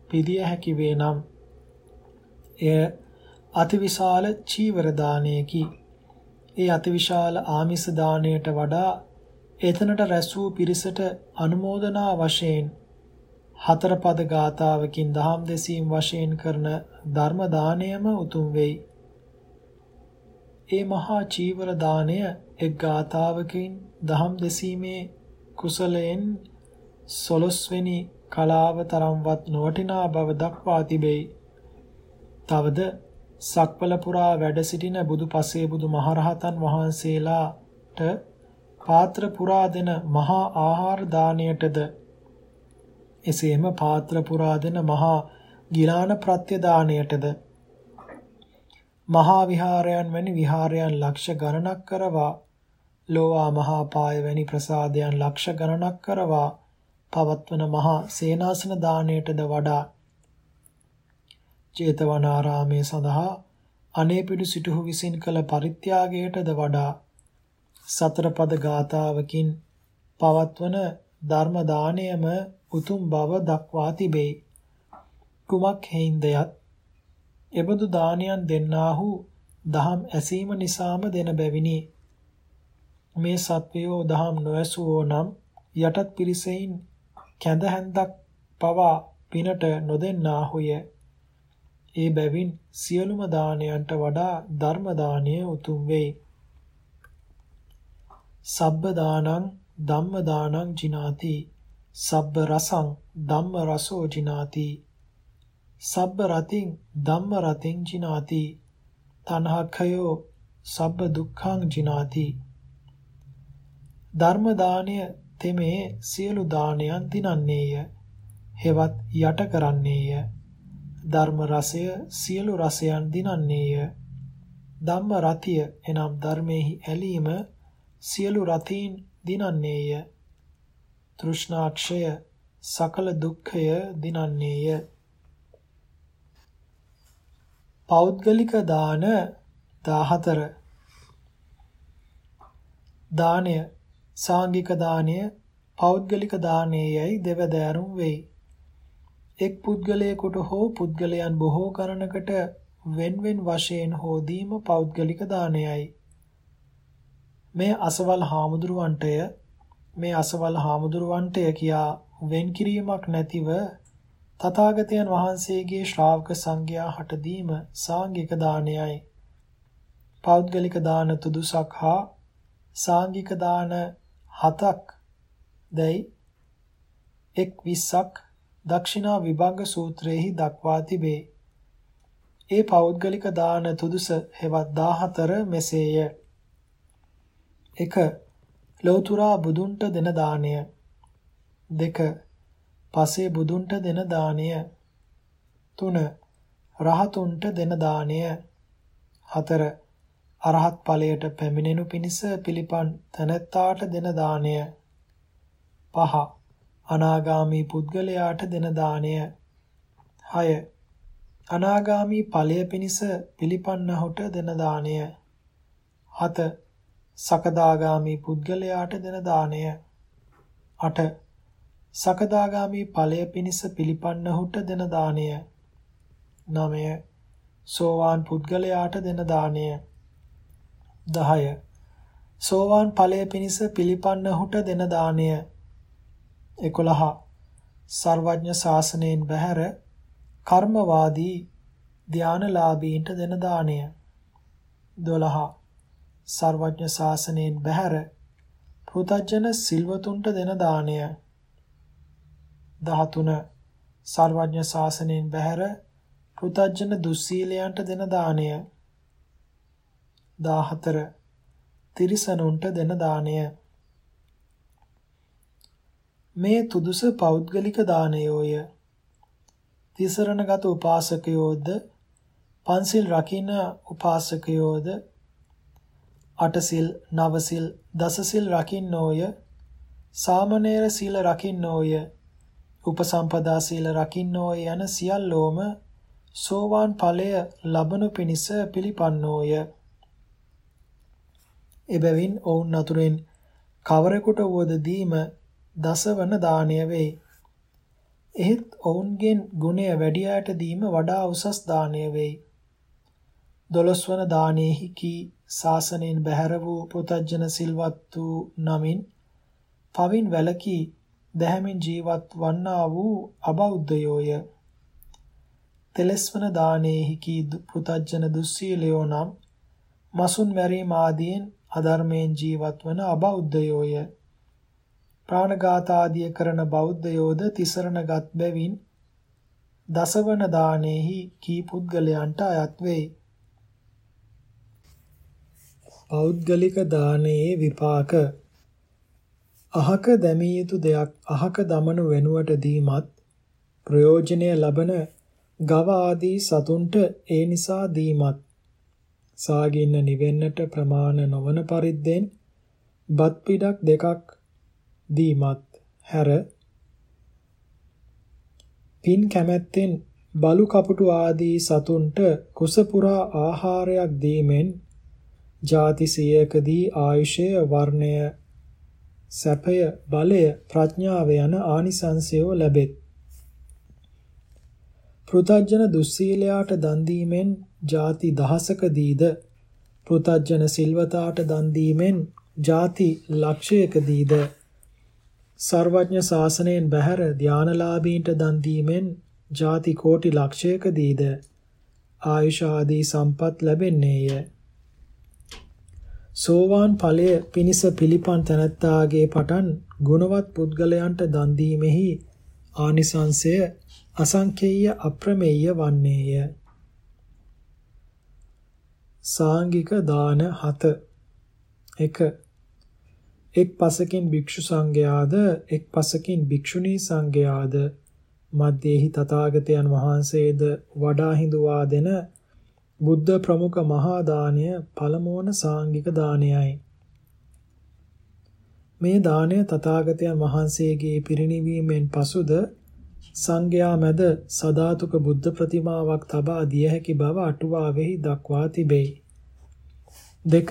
පිදිය හැකි වේ නම් එය අතිවිශාල චීවර දානයකි. ඒ අතිවිශාල ආමිස දාණයට වඩා එතනට රැස් වූ පිරිසට අනුමෝදනා වශයෙන් හතර පද ගාතාවකින් දහම් දෙසීම් වශයෙන් කරන ධර්ම දානයම උතුම් වෙයි. ඒ මහා චීවර දාණය එක් ගාතාවකින් දහම් දෙසීමේ කුසලයෙන් සොළොස්වෙනි කලාව තරම්වත් නොවටිනා බව දක්වා තිබෙයි. තවද සක්වල පුරා වැඩ සිටින බුදු පසේ බුදු මහරහතන් වහන්සේලාට පාත්‍ර පුරා දෙන මහා ආහාර දාණයටද එසේම පාත්‍ර පුරා දෙන මහා ගිලාන ප්‍රත්‍ය දාණයටද මහා විහාරයන් වැනි විහාරයන් ලක්ෂ ගණනක් කරවා ලෝවා මහා පාය වැනි ප්‍රසාදයන් ලක්ෂ ගණනක් කරවා පවත්වන මහා සේනාසන දාණයටද වඩා ජේතවනාරාමයේ සඳහා අනේපිඩු සිටුහු විසින් කළ පරිත්‍යාගයටද වඩා සතර පද ගාතාවකින් පවත්වන ධර්ම දාණයම උතුම් බව දක්වා තිබේ. කුමක් හේින්දයත් එබඳු දානයන් දෙන්නාහු දහම් ඇසීම නිසාම දෙන බැවිනි. මේ සත්වයෝ දහම් නොඇසුවෝ නම් යටත් පිරිසෙයින් කැඳ හැන්දක් පවා පිනට නොදෙන්නාහුය. ඒ බැවින් සියලුම දානයන්ට වඩා ධර්ම දානය උතුම් වෙයි. සබ්බ දානං ධම්ම දානං ජිනාති. සබ්බ රසං ධම්ම රසෝ ජිනාති. සබ්බ රතින් ධම්ම රතින් ජිනාති. තණ්හක්ඛයෝ සබ්බ දුක්ඛං ජිනාති. ධර්ම දානය තෙමේ සියලු දානයන් දිනන්නේය. හෙවත් යට කරන්නේය. ධර්ම රසය සියලු රසයන් දිනන්නේය. ධම්ම රතිය එනම් ධර්මෙහි ඇලීම සියලු රතීන් දිනන්නේය. තෘෂ්ණාක්ෂය සකල දුක්ඛය දිනන්නේය. පෞද්ගලික දාන 14 දානය සාංගික දානය පෞද්ගලික දානයේයි දෙවදෑරුම් වෙයි. එක් පුද්ගලයෙකුට හෝ පුද්ගලයන් බොහෝ කරනකට wen wen වශයෙන් හෝ දීම පෞද්ගලික දානයයි. මේ අසවල් හාමුදුරුවන්ටය මේ අසවල් හාමුදුරුවන්ටය කියා වෙන් කිරීමක් නැතිව තථාගතයන් වහන්සේගේ ශ්‍රාවක සංඝයා හට දීම සාංගික දානයයි. පෞද්ගලික දාන තුදුසක් හා සාංගික දාන හතක් දැයි එක් 20ක් දක්ෂිනා විභංග සූත්‍රයේහි දක්වා තිබේ. ඒ පෞද්ගලික දාන තුදුස හෙවත් 14 මෙසේය. 1. ලෞතුරා බුදුන්ට දෙන දාණය. 2. පසේ බුදුන්ට දෙන දාණය. 3. රහතුන්ට දෙන දාණය. 4. අරහත් ඵලයට පැමිණෙනු පිණිස පිළිපන් තැනැත්තාට දෙන දාණය 5 අනාගාමී පුද්ගලයාට දෙන දාණය. 6 අනාගාමී ඵලය පිණිස පිළිපන්නහුට දෙන දාණය. 7 සකදාගාමී පුද්ගලයාට දෙන දාණය. 8 සකදාගාමී ඵලය පිණිස පිළිපන්නහුට දෙන දාණය. 9 සෝවාන් පුද්ගලයාට දෙන දාණය. 10 සෝවාන් ඵලය පිණිස පිළිපන්නහුට දෙන දාණය. 11 සර්වඥ ශාසනයෙන් බැහැර කර්මවාදී ධානලාභීන්ට දෙන දාණය. 12 සර්වඥ ශාසනයෙන් බැහැර පෘතජන සිල්වතුන්ට දෙන දාණය. 13 සර්වඥ ශාසනයෙන් බැහැර පෘතජන දුස්සීලයන්ට දෙන දාණය. 14 තිරිසනුන්ට දෙන දාණය. මේ තුදුස පෞද්ගලික දානයෝය. තිසරණගත උපාසකයෝද පන්සිල් රකින්න උපාසකයෝද අටසිල් නවසිල් දසසිල් රකින්නෝය සාමණේර සීල රකින්නෝය උපසම්පදා සීල රකින්නෝය යන සියල්ලෝම සෝවාන් ඵලය ලබනු පිණිස පිළිපන්නෝය. එබැවින් ඔවුන් අතුරෙන් කවරෙකුට වුවද දීම දසවන දාණය වෙයි. එහෙත් ඔවුන්ගෙන් ගුණය වැඩි අයට දීම වඩා උසස් දාණය වෙයි. දොළොස්වන දානෙහි කී ශාසනයෙන් බැහැර වූ පුතජන සිල්වත් වූ නමින් පවින් වැළකී දැහැමින් ජීවත් වන්නා වූ අබෞද්ධයෝය. තෙලස්වන දානෙහි කී පුතජන දුස්සීලයෝ නම් මසුන් මැරීම ආදීන් අධර්මයෙන් ජීවත් වන අබෞද්ධයෝය. ප්‍රාණඝාත ආදිය කරන බෞද්ධයෝද තිසරණගත් බැවින් දසවන දානෙහි කී පුද්ගලයන්ට අයත් වෙයි. පෞද්ගලික දානයේ විපාක අහක දැමිය යුතු දෙයක් අහක දමනු වෙනුවට දීමත් ප්‍රයෝජනය ලබන ගව ආදී සතුන්ට ඒ නිසා දීමත් සාගින්න නිවෙන්නට ප්‍රමාණ නොවන පරිද්දෙන් බත් පිටක් දෙකක් දීමත් හැර. පින් කැමැත්තෙන් බලු කපුටු ආදී සතුන්ට කුස පුරා ආහාරයක් දීමෙන් ಜಾති සියයකදී ආයුෂය වර්ණය සැපය බලය ප්‍රඥාව යන ආනිසංසයෝ ලැබෙත්. පෘතජන දුස්සීලයාට දන් දීමෙන් ಜಾති දහසකදීද? පෘතජන සිල්වතාට දන් දීමෙන් ಜಾති ලක්ෂයකදීද? සර්වඥ ශාසනයෙන් බැහැර ධානලාභීන්ට දන් දීමෙන් ಜಾති කෝටි ලක්ෂයකදීද ආයුෂ ආදී සම්පත් ලැබෙන්නේය. සෝවාන් ඵලය පිනිස පිළිපන් තනත්තාගේ පටන් ගුණවත් පුද්ගලයන්ට දන් දීමෙහි ආනිසංසය අසංකේය අප්‍රමේය වන්නේය. සාංගික දාන 7 1 එක් පසකින් භික්ෂු සංඝයාද එක් පසකින් භික්ෂුණී සංඝයාද මැදේහි තථාගතයන් වහන්සේද වඩා හිඳුවා දෙන බුද්ධ ප්‍රමුඛ මහා දානය පළමුවන සාංගික දානයයි. මේ දානය තථාගතයන් වහන්සේගේ පිරිනිවීමෙන් පසුද සංඝයා මැද සදාතුක බුද්ධ ප්‍රතිමාවක් තබා දිය හැකි බව අටුවාවෙහි දක්වා තිබේ. දෙක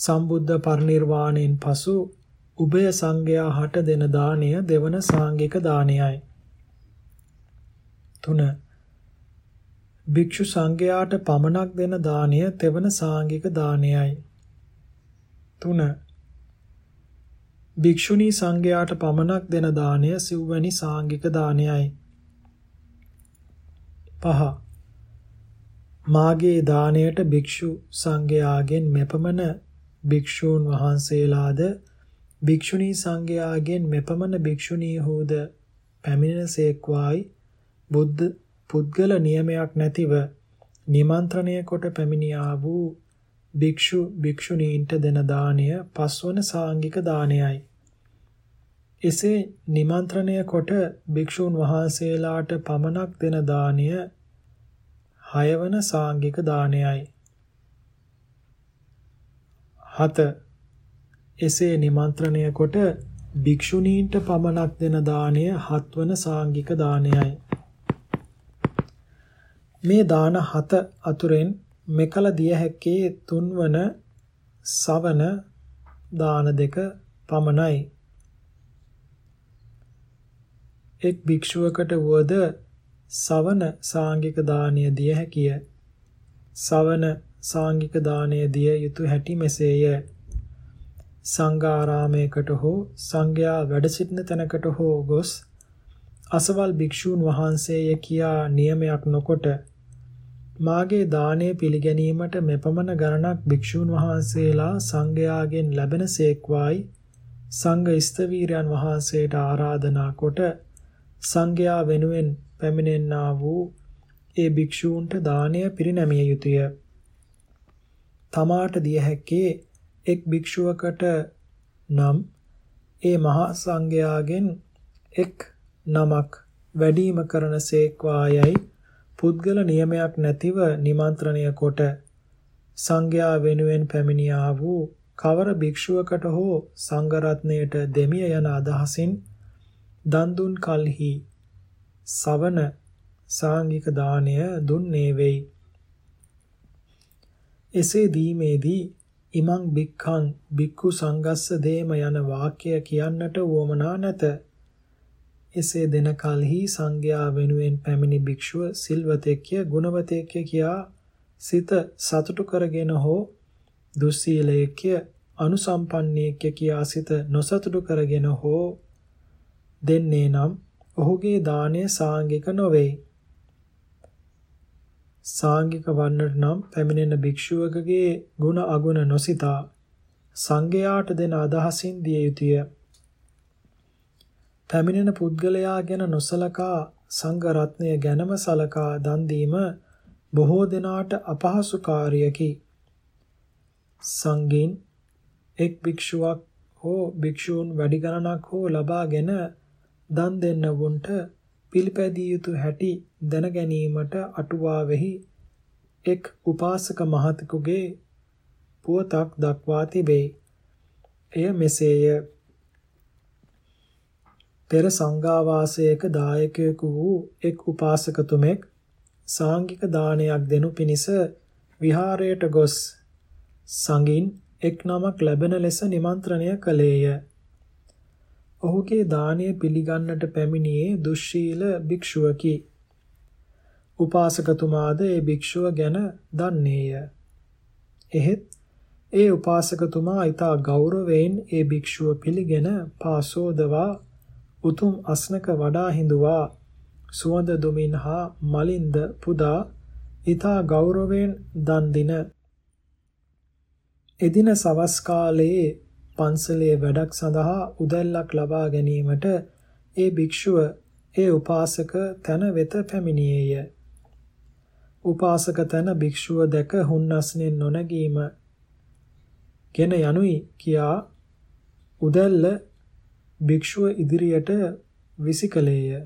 සම්බුද්ධ පරිනිර්වාණයෙන් පසු උභය සංඝයා හට දෙන දාණය දෙවන සාංගික දානයයි. 3. භික්ෂු සංඝයාට පමණක් දෙන දාණය තෙවන සාංගික දානයයි. 3. භික්ෂුණී සංඝයාට පමණක් දෙන දාණය සිව්වැනි සාංගික දානයයි. 5. මාගේ දාණයට භික්ෂු සංඝයාගෙන් මෙපමණ භික්ෂූන් වහන්සේලාද භික්ෂුණී සංඝයාගෙන් මෙපමණ භික්ෂුණීහුද පැමිණෙනසේක්වායි බුද්ධ පුද්ගල නියමයක් නැතිව නිමන්ත්‍රණය කොට පැමිණියා වූ භික්ෂු භික්ෂුණීන්ට දෙන දාණය පස්වන සාංගික දානයයි එසේ නිමන්ත්‍රණය කොට භික්ෂූන් වහන්සේලාට පමණක් දෙන දාණය හයවන සාංගික දානයයි. 7. එසේ නිමන්ත්‍රණය කොට භික්ෂුණීන්ට පමණක් දෙන දාණය හත්වන සාංගික දානයයි. මේ දාන හත අතුරෙන් මෙකල දිය හැක්කේ තුන්වන සවන දාන දෙක පමණයි. එක් භික්ෂුවකට වුවද සවන සාංගික දානය දිය හැකිය. සවන සාංගික දානය දිය යුතු හැටි මෙසේය. සංඝාරාමයකට හෝ සංඝයා වැඩ සිටින තැනකට හෝ ගොස් අසවල් භික්ෂූන් වහන්සේය කියා නියමයක් නොකොට මාගේ දානය පිළිගැනීමට මෙපමණ ගණනක් භික්ෂූන් වහන්සේලා සංඝයාගෙන් ලැබෙන සේක්වායි සංඝ ස්තවීරයන් වහන්සේට ආරාධනා කොට සංඝයා වෙනුවෙන් පැමිණෙන්නා වූ ඒ භික්ෂූන්ට දානය පිරිනැමිය යුතුය. තමාට දිය හැක්කේ එක් භික්ෂුවකට නම් ඒ මහා සංඝයාගෙන් එක් නමක් වැඩිම කරන සේක්වායයි පුද්ගල නියමයක් නැතිව නිමන්ත්‍රණය කොට සංඝයා වෙනුවෙන් පැමිණියා වූ කවර භික්ෂුවකට හෝ සංඝ රත්නයට දෙමිය යන අදහසින් දන් දුන් කලෙහි සවන සාංගික දාණය දුන්නේ වෙයි. එසේ දීමේදී ඉමං බික්ඛං බික්ඛු සංගස්ස දේම යන වාක්‍ය කියන්නට උවමනා නැත. එසේ දෙන කලෙහි සංඝයා වෙනුවෙන් පැමිණි භික්ෂුව සිල්වතෙක්ය ගුණවතෙක්ය කියා සිත සතුටු කරගෙන හෝ දුස්සීලයක්ය අනුසම්පන්නයෙක්ය කියා සිත නොසතුටු කරගෙන හෝ දෙන්නේ නම් ඔහුගේ දාණය සාංගික නොවේ. සාංගික වන්නට නම් පැමිණෙන භික්ෂුවකගේ ಗುಣ අගුණ නොසිතා සංඝයාට දෙන අදහසින් දිය යුතුය. පැමිණෙන පුද්ගලයා ගැන නොසලකා සංඝ රත්නය ගැනම සලකා දන් දීම බොහෝ දෙනාට අපහසු කාර්යකි. සංගීන් එක් භික්ෂුවක් හෝ භික්ෂූන් වැඩි ගණනක් හෝ ලබාගෙන දන් දෙන්නවුන්ට පිළිපැදිය යුතු හැටි දැන ගැනීමට අටුවාවෙහි එක් උපාසක මහතෙකුගේ පුවතක් දක්වා තිබේ. එය මෙසේය. පෙර සංඝාවාසයක දායකයෙකු වූ එක් උපාසකතුමෙක් සාංගික දානයක් දෙනු පිණිස විහාරයට ගොස් සංගින් එක් නමක් ලැබෙන ලෙස නිමන්ත්‍රණය කළේය. ඔහුගේ දානය පිළිගන්නට පැමිණියේ දුස්සීල භික්ෂුවකි. උපාසකතුමාද ඒ භික්ෂුව ගැන දන්නේය. එහෙත් ඒ උපාසකතුමා ඊතා ගෞරවයෙන් ඒ භික්ෂුව පිළිගෙන පාසෝදවා උතුම් අස්නක වඩා හිඳුවා සුවඳ දුමින් හා මලින්ද පුදා ඊතා ගෞරවයෙන් දන් දින එදින සවස් කාලයේ පන්සලේ වැඩක් සඳහා උදැල්ලක් ලබා ගැනීමට ඒ භික්ෂුව ඒ උපාසක තන වෙත පැමිණියේය. උපාසක තන භික්ෂුව දැක හුන්නස්නෙන් නොනැගීම ගෙන යනුයි කියා උදැල්ල භික්ෂුව ඉදිරියට විසිකලේය.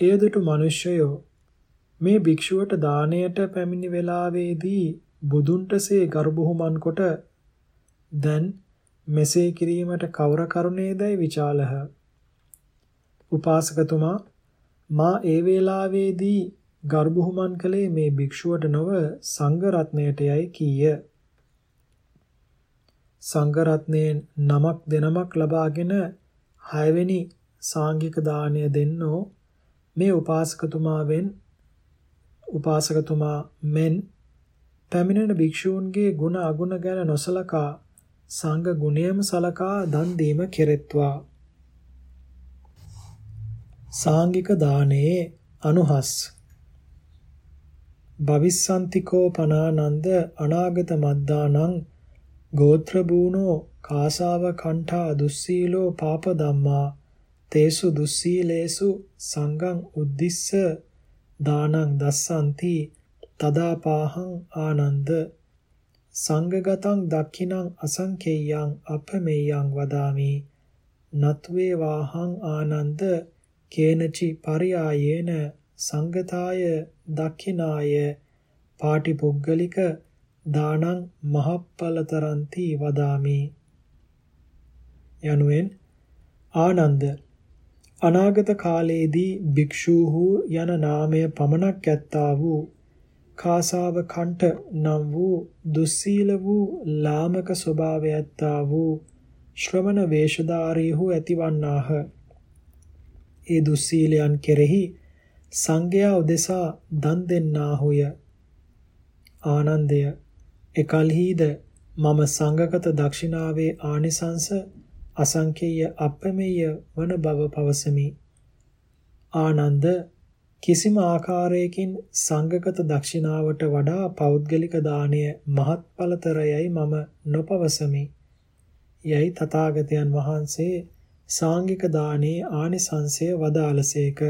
එයදුටු මිනිසයෝ මේ භික්ෂුවට දාණයට පැමිණි වේලාවේදී බුදුන්ටසේ ගරුබුහුමන් කොට දැන් මෙසේ කිරීමට කවර කරුණේදයි විචාලහ. උපාසකතුමා මා ඒ වේලාවේදී ගර්භුමන් කළේ මේ භික්ෂුවට නොව සංඝ රත්නයට යයි කීය. සංඝ රත්නයෙන් නමක් දෙනමක් ලබාගෙන හයවෙනි සාංගික දාණය දෙන්නෝ මේ උපාසකතුමාවෙන් උපාසකතුමා මෙන් පැමිණෙන භික්ෂූන්ගේ ගුණ අගුණ ගැන නොසලකා සංඝ ගුණයම සලකා දන් දීම කෙරෙත්වා සාංගික දානයේ අනුහස්. භවිස්සන්තිකෝ පනානන්ද අනාගත මද්දානං ගෝත්‍ර බූනෝ කාසාව කණ්ඨා දුස්සීලෝ පාප ධම්මා තේසු දුස්සීලේසු සංඝං උද්දිස්ස දානං දස්සන්ති තදාපාහං ආනන්ද සංඝගතං දක්ඛිනං අසංකේයං අපමෙයං වදාමි නත්වේ වාහං ආනන්ද කේනචි පරියායේන සංගතාය දක්ඛිනාය. පාටිපුග්ගලික දානං මහප්පලතරන්ති වදාමි. යනුවෙන් ආනන්ද අනාගත කාලයේදී භික්ෂූහු යන නාමය පමණක් ඇත්තා වූ කාසාව කණ්ඨ නම් වූ දුස්සීල වූ ලාමක ස්වභාවය ඇත්තා වූ ශ්‍රමණ වේශධාරීහු ඇතිවන්නාහ. ඒ දුස්සීලයන් කෙරෙහි සංඝයා උදෙසා දන් දෙන්නාහුය. ආනන්දය එකල්හිද මම සංඝගත දක්ෂිනාවේ ආනිසංස අසංකේය අපමෙය වන බව පවසමි. ආනන්ද කිසිම ආකාරයකින් සංඝගත දක්ෂිනාවට වඩා පෞද්ගලික දාණය මහත්ඵලතරයයි මම නොපවසමි. යයි තථාගතයන් වහන්සේ සාංගික දානයේ ආනිසංසය වදාළසේක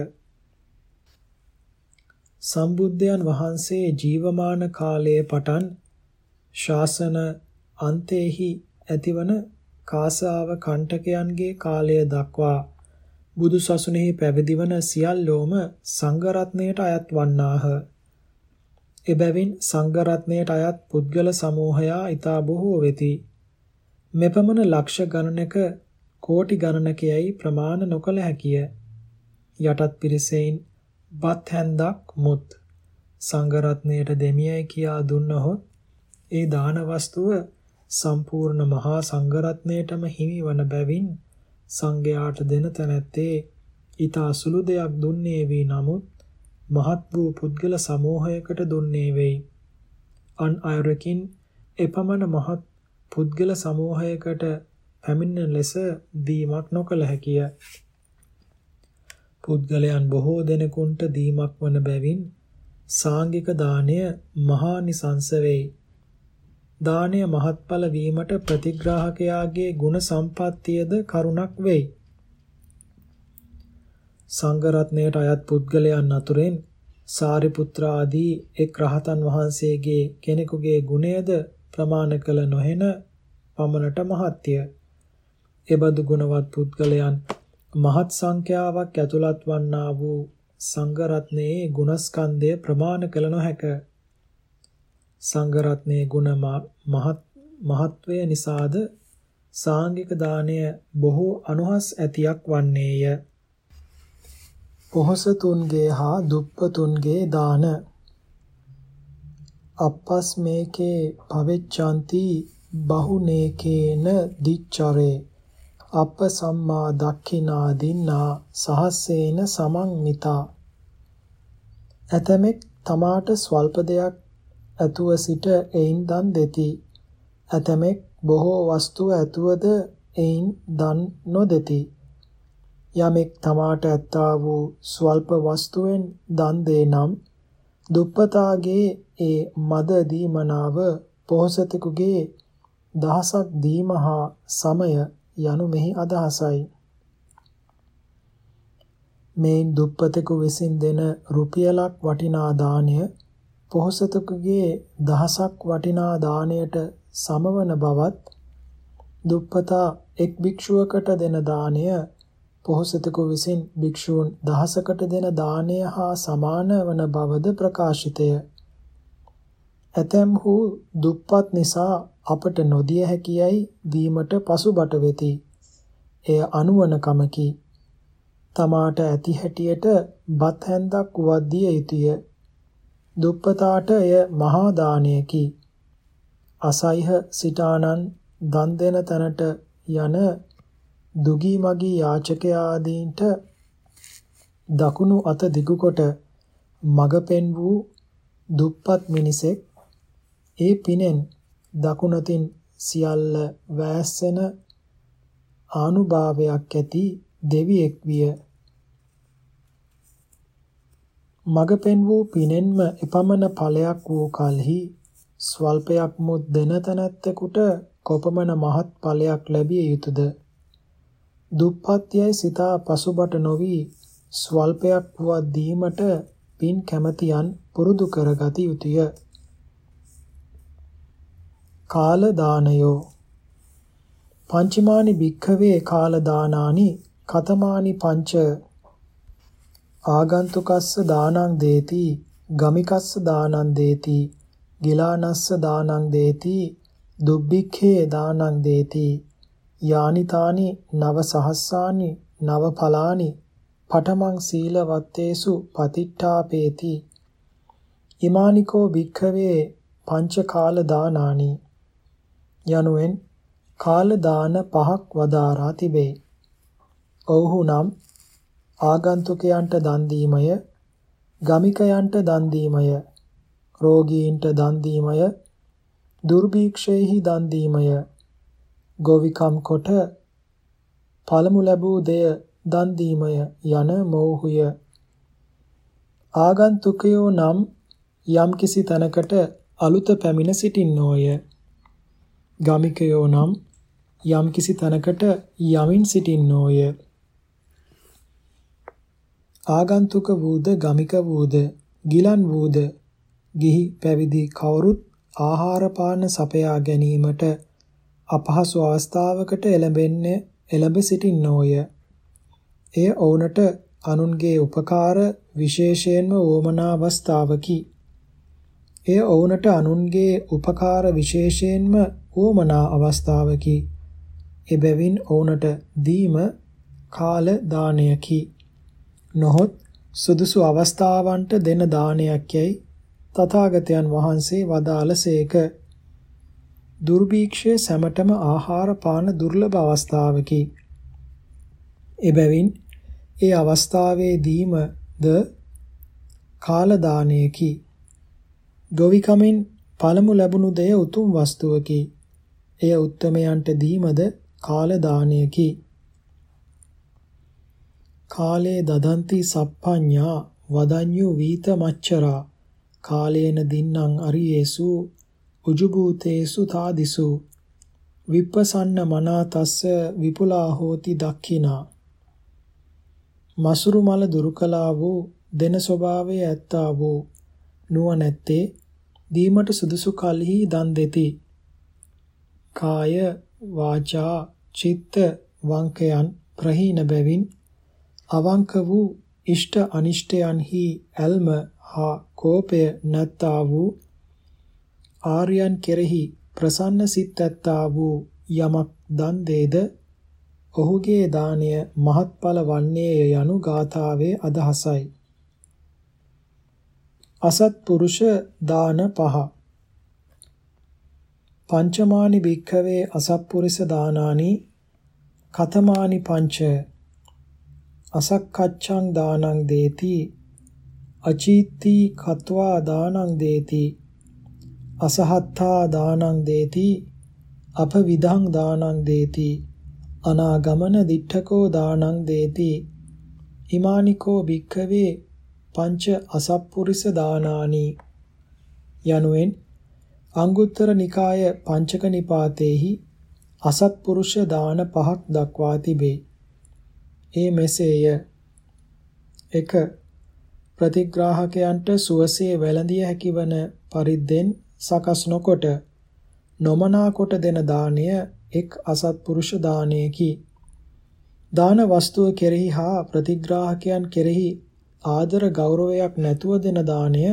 සම්බුද්ධයන් වහන්සේ ජීවමාන කාලයේ පටන් ශාසන අන්තේහි ඇතිවන කාසාව කණ්ඨකයන්ගේ කාලය දක්වා බුදු සසුනේහි පැවිදිවන සියල්ලෝම සංඝ රත්නයට අයත් වන්නාහ. එබැවින් සංඝ රත්නයට අයත් පුද්ගල සමූහයා ඊතා බොහෝ වෙති. මෙපමණ ලක්ෂ ගණනක කෝටි ගණනකයයි ප්‍රමාණ නොකළ හැකිය. යටත් පිරිසෙයින් බත් හැන්දක් මුත් සංඝ රත්නයට දෙමියයි කියා දුන්නහොත් ඒ දාන වස්තුව සම්පූර්ණ මහා සංඝරත්නයටම හිමි වන බැවින් සංඝයාට දෙන තැනැත්තේ ඊතා සුළු දෙයක් දුන්නේ වී නමුත් මහත් වූ පුද්ගල සමූහයකට දුන්නේ වෙයි. අන් අයරකින් එපමණ මහත් පුද්ගල සමූහයකට පැමිණෙන ලෙස දීමක් නොකළ හැකිය. පුද්ගලයන් බොහෝ දෙනෙකුන්ට දීමක් වන බැවින් සාංගික දාණය මහා නිසංස වෙයි. දානය මහත්ඵල වීමට ප්‍රතිග්‍රාහකයාගේ ගුණ සම්පත්තියද කරුණක් වෙයි. සංඝ රත්නයට අයත් පුද්ගලයන් අතුරෙන් සාරිපුත්‍ර ආදී එක් රහතන් වහන්සේගේ කෙනෙකුගේ ගුණයද ප්‍රමාණ කළ නොහෙන පමණට මහත්ය. එබඳු ගුණවත් පුද්ගලයන් මහත් සංඛ්‍යාවක් ඇතුළත් වන්නා වූ සංඝ රත්නයේ ගුණස්කන්ධය ප්‍රමාණ කළ නොහැක. සංඝ රත්නයේ ගුණ මහත් මහත්වය නිසාද සාංගික දාණය බොහෝ අනුහස් ඇතියක් වන්නේය. පොහසතුන්ගේ හා දුප්පතුන්ගේ දාන අපස් මේකේ පවෙච්ඡanti බහුනේකේන දිච්චරේ අප සම්මා දක්ඛිනා දින්නා සහස්සේන සමන් මිතා ඇතමෙක් තමාට ස්වල්ප දෙයක් ඇතුව සිට එයින් දන් දෙති. ඇතමෙක් බොහෝ වස්තුව ඇතුවද එයින් දන් නොදෙති. යමෙක් තමාට ඇත්තා වූ ස්වල්ප වස්තුවෙන් දන් දේ නම් දුප්පතාගේ ඒ මද දීමනාව පොහසතෙකුගේ දහසක් දීම හා සමය යනු මෙහි අදහසයි. මේන් දුප්පතෙකු විසින් දෙන රුපියලක් වටිනා දාණය පොහොසතෙකුගේ දහසක් වටිනා දාණයට සමවන බවත් දුප්පතා එක් භික්ෂුවකට දෙන දාණය පොහොසතෙකු විසින් භික්ෂූන් දහසකට දෙන දාණය හා සමාන වන බවද ප්‍රකාශිතය. ඇතැම්හු දුප්පත් නිසා අපට නොදිය හැකියයි දීමට පසුබට වෙති. එය අනුවණකමකි. තමාට ඇති හැටියට බත් හැන්දක් වදිය යුතුය. දුප්පතාට එය මහා දානයකි. අසයිහ සිතානන් දන් දෙන තැනට යන දුගී මගී යාචකයාදීන්ට දකුණු අත දිගුකොට මග පෙන් වූ දුප්පත් මිනිසෙක් ඒ පිනෙන් දකුණතින් සියල්ල වෑස්සෙන ආනුභාවයක් ඇති දෙවියෙක් විය. මග පෙන් වූ පිනෙන්ම එපමණ ඵලයක් වූ කලෙහි ස්වල්පයක් මුත් දෙන තැනැත්තෙකුට කොපමණ මහත් ඵලයක් ලැබිය යුතුද? දුප්පත් යයි සිතා පසුබට නොවි ස්වල්පයක් වුවත් දීමට පින් කැමැතියන් පුරුදු කරගත යුතුය. කාල දානයෝ පංචමානි භික්ඛවේ කාල දානානි කතමානි පංච ආගන්තුකස්ස දානං දේති ගමිකස්ස දානං දේති ගිලානස්ස දානං දේති දුබ්බික්ඛේ දානං දේති යානිතානි නව සහස්සානි නව ඵලානි පඨමං සීලවත්තේසු පතිට්ඨාපේති. ඉමානිකෝ භික්ඛවේ පංච කාල දානානි යනුවෙන් කාල දාන පහක් වදාරා තිබේ ඔව්හු නම් ආගන්තුකයන්ට දන් දීමය, ගමිකයන්ට දන් දීමය, රෝගීන්ට දන් දීමය, දුර්භීක්ෂයෙහි දන් දීමය, ගෝවිකම් කොට පළමු ලැබූ දෙය දන් දීමය යන මෝහුය. ආගන්තුකයෝ නම් යම්කිසි තැනකට අලුත පැමිණ සිටින්නෝය. ගමිකයෝ නම් යම්කිසි තැනකට යමින් සිටින්නෝය. ආගන්තුක වූද ගමික වූද ගිලන් වූද ගිහි පැවිදි කවුරුත් ආහාර පාන සපයා ගැනීමට අපහසු අවස්ථාවකට එළඹෙන්නේ එළඹ සිටින්නෝය. එය ඔවුන්ට අනුන්ගේ උපකාර විශේෂයෙන්ම වොමනා අවස්ථාවකි. එය ඔවුන්ට අනුන්ගේ උපකාර විශේෂයෙන්ම වොමනා අවස්ථාවකි. එබැවින් ඔවුන්ට දීම කාල දානයකි. නොහොත් සුදුසු අවස්ථාවන්ට දෙන දානයක් යයි තථාගතයන් වහන්සේ වදාළසේක. දුර්භීක්ෂය සැමටම ආහාර පාන දුර්ලභ අවස්ථාවකි. එබැවින් ඒ අවස්ථාවේදීම ද කාල දානයකි. ගොවිකමෙන් පළමු ලැබුණු දෙය උතුම් වස්තුවකි. එය උත්තමයන්ට දීමද කාල දානයකි. කාලේ දදන්ති සප්පඤ්ඤා වදඤ්ඤු වීත මච්චරා. කාලේන දින්නම් අරියේසු උජුබූතේසු තාදිසු. විප්පසන්න මනාතස්ස විපුලා හෝති දක්ඛිනා. මසුරු මල දුරු කළා වූ දෙන ස්වභාවය ඇත්තා වූ නුවණැත්තේ දීමට සුදුසු කලෙහි දන් දෙති. කාය වාචා චිත්ත වංකයන් ප්‍රහීන බැවින් අවංක වූ ඉෂ්ට අනිෂ්ටයන්හි ඇල්ම හා කෝපය නැත්තා වූ ආර්යයන් කෙරෙහි ප්‍රසන්න සිත් ඇත්තා වූ යමක් දන් දේද ඔහුගේ දානය මහත්ඵල වන්නේය යනු ගාථාවේ අදහසයි. අසත්පුරුෂ දාන පහ පංචමානි භික්ඛවේ අසත්පුරිස දානානි කතමානි පංච අසක්කච්ඡං දානං දේති අචීත්ති කତ୍වා දානං දේති අසහත්තා දානං දේති අපවිදං දානං දේති අනාගමන දිඨකෝ දානං දේති ඉමානිකෝ භික්ඛවේ පංච අසප්පුරිස දානානි යනුවෙන් අංගුත්තර නිකාය පංචක නිපාතේහි අසත්පුරුෂ දාන පහක් දක්වා තිබේ. ඒ මෙසේය. 1. ප්‍රතිග්‍රාහකයන්ට සුවසේ වැළඳිය හැකිවන පරිද්දෙන් සකස් නොකොට නොමනා කොට දෙන දාණය එක් අසත්පුරුෂ දානයකි. දාන වස්තුව කෙරෙහි හා ප්‍රතිග්‍රාහකයන් කෙරෙහි ආදර ගෞරවයක් නැතුව දෙන දාණය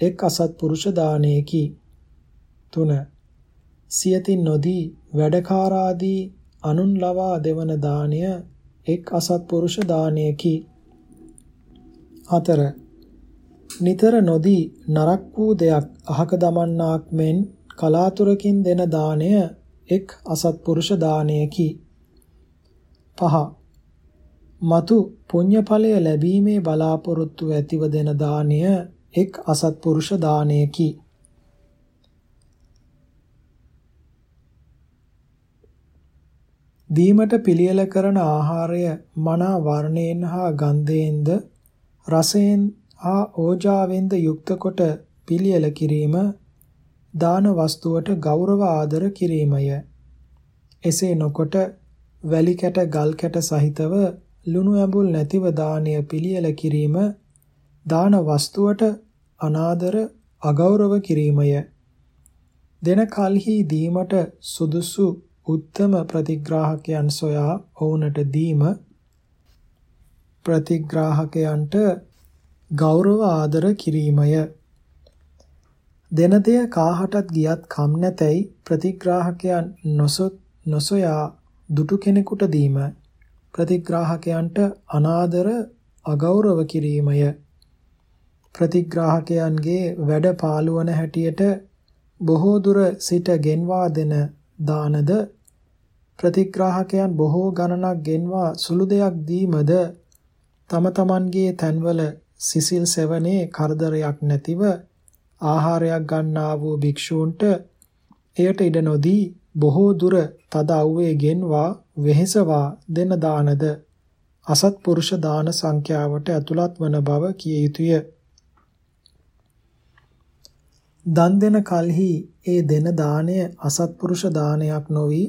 එක් අසත්පුරුෂ දානයකි. 3. සියතින් නොදී වැඩකාරාදී අනුන් ලවා දෙවන දාණය එක් අසත්පුරුෂ දානයකි. 4. නිතර නොදී නරක් වූ දෙයක් අහක දමන්නාක් මෙන් කලාතුරකින් දෙන දාණය එක් අසත්පුරුෂ දානයකි. 5. මතු පුණ්‍යඵලය ලැබීමේ බලාපොරොත්තු ඇතිව දෙන දාණය එක් අසත්පුරුෂ දානයකි. දීමට පිළියෙල කරන ආහාරය මනා වර්ණයෙන් හා ගන්ධයෙන්ද රසයෙන් හා ඕජාවෙන්ද යුක්ත කොට පිළියෙල කිරීම දාන වස්තුවට ගෞරව ආදර කිරීමය. එසේ නොකොට වැලි කැට ගල් කැට සහිතව ලුණු ඇඹුල් නැතිව දානය පිළියෙල කිරීම දාන වස්තුවට අනාදර අගෞරව කිරීමය. දෙන කල්හි දීමට සුදුසු උත්තම ප්‍රතිග්‍රාහකයන් සොයා ඔවුන්ට දීම ප්‍රතිග්‍රාහකයන්ට ගෞරව ආදර කිරීමය. දෙන දෙය කාහටත් ගියත් කම් නැතැයි ප්‍රතිග්‍රාහකයන් නොසොත් නොසොයා දුටු කෙනෙකුට දීම ප්‍රතිග්‍රාහකයන්ට අනාදර අගෞරව කිරීමය ප්‍රතිග්‍රාහකයන්ගේ වැඩ පාළුවන හැටියට බොහෝ දුර සිට ගෙන්වා දෙන දානද? ප්‍රතිග්‍රාහකයන් බොහෝ ගණනක් ගෙන්වා සුළු දෙයක් දීමද? තම තමන්ගේ තන්වල සිසිල් සෙවනේ කරදරයක් නැතිව ආහාරයක් ගන්නා වූ භික්ෂූන්ට එයට ඉඩ නොදී බොහෝ දුර තද අව්වේ ගෙන්වා වෙහෙසවා දෙන දානද? අසත්පුරුෂ දාන සංඛ්‍යාවට ඇතුළත් වන බව කිය යුතුය. දන් දෙන කලෙහි ඒ දෙන දාණය අසත්පුරුෂ දානයක් නොවි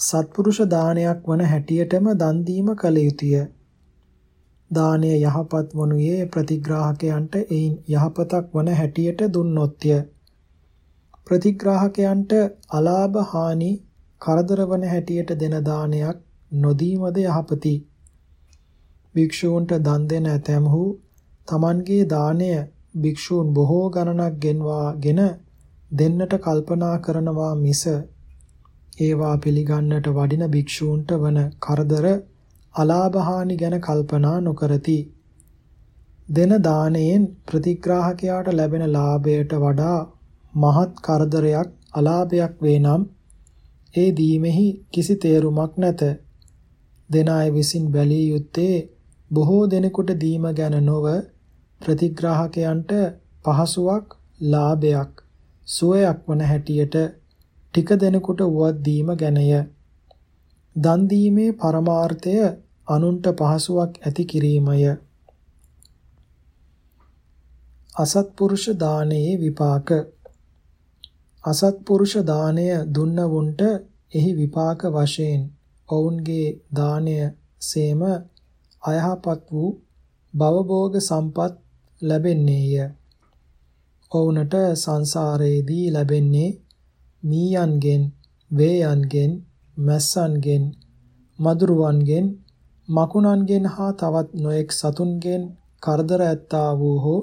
සත්පුරුෂ දානයක් වන හැටියටම දන් දීම කළ යුතුය. දානය යහපත් වනුයේ ප්‍රතිග්‍රාහකයන්ට එයින් යහපතක් වන හැටියට දුන්නොත්ය. ප්‍රතිග්‍රාහකයන්ට අලාභ හානි කරදර වන හැටියට දෙන දානයක් නොදීමද යහපති. භික්ෂූන්ට දන් දෙන ඇතැම්හු තමන්ගේ දාණය භික්ෂූන් බොහෝ ගණනක් ගෙන්වාගෙන දෙන්නට කල්පනා කරනවා මිස ඒවා පිළිගන්නට වඩින භික්ෂූන්ට වන කරදර අලාභහානි ගැන කල්පනා නොකරති. දෙන දානයෙන් ප්‍රතිග්‍රාහකයාට ලැබෙන ලාභයට වඩා මහත් කරදරයක් අලාභයක් වේනම් ඒ දීමෙහි කිසි තේරුමක් නැත. දෙන අය විසින් බැලිය යුත්තේ බොහෝ දෙනෙකුට දීම ගැන නොව ප්‍රතිග්‍රාහකයන්ට පහසුවක් ලාභයක් සුවයක් වන හැටියට ටික දෙනෙකුට වුවත් දීම ගැනය. දන් දීමේ පරමාර්ථය අනුන්ට පහසුවක් ඇති කිරීමය. අසත්පුරුෂ දානයේ විපාක අසත්පුරුෂ දානය දුන්නවුන්ට එහි විපාක වශයෙන් ඔවුන්ගේ දානය සේම අයහපත් වූ භවභෝග සම්පත් ලැබෙන්නේය. ඔවුන්ට සංසාරයේදී ලැබෙන්නේ මීයන්ගෙන්, වේයන්ගෙන්, මැස්සන්ගෙන් මදුරුවන්ගෙන් මකුණන්ගෙන් හා තවත් නොඑක් සතුන්ගෙන් කරදර ඇත්තා වූ හෝ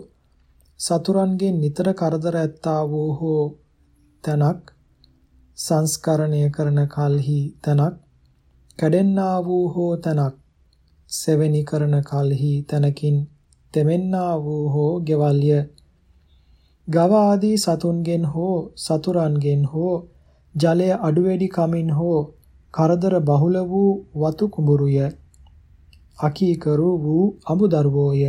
සතුරන්ගෙන් නිතර කරදර ඇත්තා වූ හෝ තනක් සංස්කරණය කරන කල්හි තනක් කැඩෙන්නා වූ හෝ තනක් සෙවෙනි කරන කල්හි තනකින් තෙමෙන්නා වූ හෝ ගෙවල්ය. ගව ආදී සතුන්ගෙන් හෝ සතුරන්ගෙන් හෝ ජලය අඩු වැඩි කමින් හෝ කරදර බහුල වූ වතු කුඹුරුය. අකීකරු වූ අමුදරුවෝය.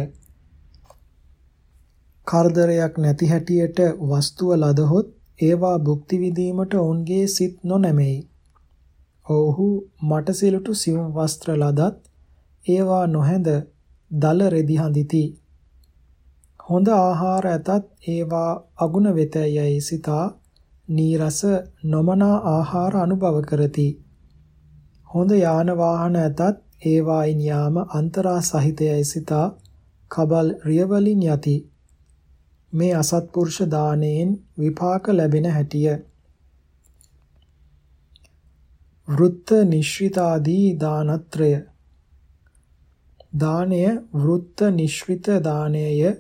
කරදරයක් නැති හැටියට වස්තුව ලදහොත් ඒවා භුක්ති විඳීමට ඔවුන්ගේ සිත් නොනැමෙයි. ඔව්හු මට සිලුටු සිවුම් වස්ත්‍ර ලදත් ඒවා නොහැඳ දල රෙදි හඳිති. හොඳ ආහාර ඇතත් ඒවා අගුණ වෙතයයි සිතා නීරස නොමනා ආහාර අනුභව කරති. හොඳ යාන වාහන ඇතත් ඒවායින් යාම අන්තරා සහිතයයි සිතා කබල් රියවලින් යති. මේ අසත්පුරුෂ දාණයෙන් විපාක ලැබෙන හැටිය. වෘත්ත නිශ්රිතාදී දානත්‍රය දානය වෘත්ත නිශ්රිත දානයය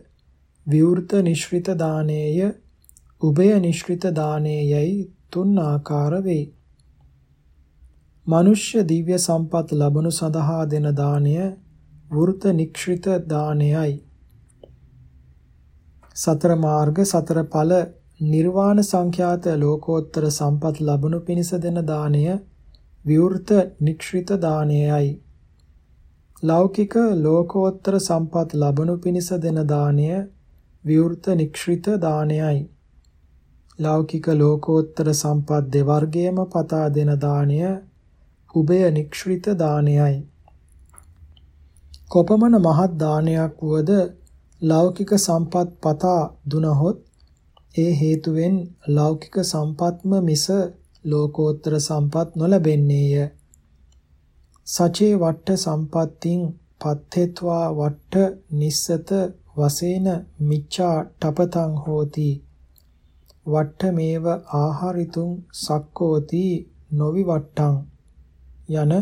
විවෘත නිශ්රිත දානයය උභය නිශ්රිත දානයයි තුන් ආකාර වේ. මනුෂ්‍ය දිව්‍ය සම්පත් ලබනු සඳහා දෙන දානය වෘත නික්ෂිත දානයයි. සතර මාර්ග සතර ඵල නිර්වාණ සංඛ්‍යාත ලෝකෝත්තර සම්පත් ලබනු පිණිස දෙන දානය විවෘත නික්ෂිත දානයයි. ලෞකික ලෝකෝත්තර සම්පත් ලබනු පිණිස දෙන දානය විවෘත නික්ෂිත දානයයි. ලෞකික ලෝකෝත්තර සම්පත් දෙවර්ගයේම පතා දෙන දාණය උභය නික්ෂ්‍රිත දානයයි. කොපමණ මහත් දානයක් වුවද ලෞකික සම්පත් පතා දුනහොත් ඒ හේතුවෙන් ලෞකික සම්පත්ම මිස ලෝකෝත්තර සම්පත් නොලැබෙන්නේය. සචේ වට්ට සම්පත්තින් පත්තේත්වා වට්ට නිස්සත වසේන මිච්ඡා ඨපතං හෝති. වට්ඨමේව ආහාරිතුං සක්කෝති නොවි වට්ටං. යන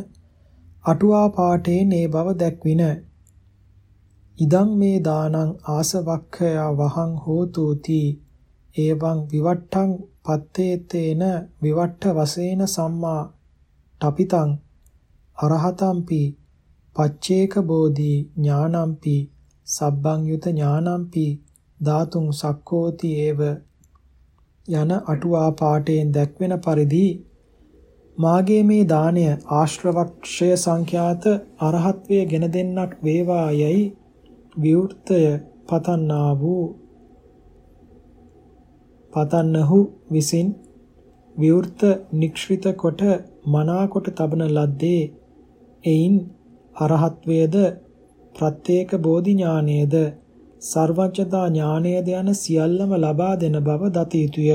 අටුවා පාඨයේ මේ බව දැක්වින. ඉදං මේ දානං ආසවක්ඛය වහං හෝතුති. එවං විවට්ටං පත්තේතේන විවට්ට වසේන සම්මා ඨපිතං අරහතම්පි පච්චේක බෝධි ඥානම්පි සබ්බං යුත ඥානම්පි ධාතුං සක්කෝති ඒව යන අටුවා පාඨයෙන් දැක්වෙන පරිදි මාගේ මේ දාණය ආශ්‍රවක්ෂය සංඛ්‍යාත අරහත්වයේ ගෙන දෙන්නක් වේවා යයි විවෘතය පතන්නා වූ පතන්නහු විසින් විවෘත නික්ෂ්විත කොට මනා කොට තබන ලද්දේ එයින් අරහත්වයේද ප්‍රත්‍යේක බෝධි ඥානයේද සර්වඥතා ඥානයද යන සියල්ලම ලබා දෙන බව දත යුතුය.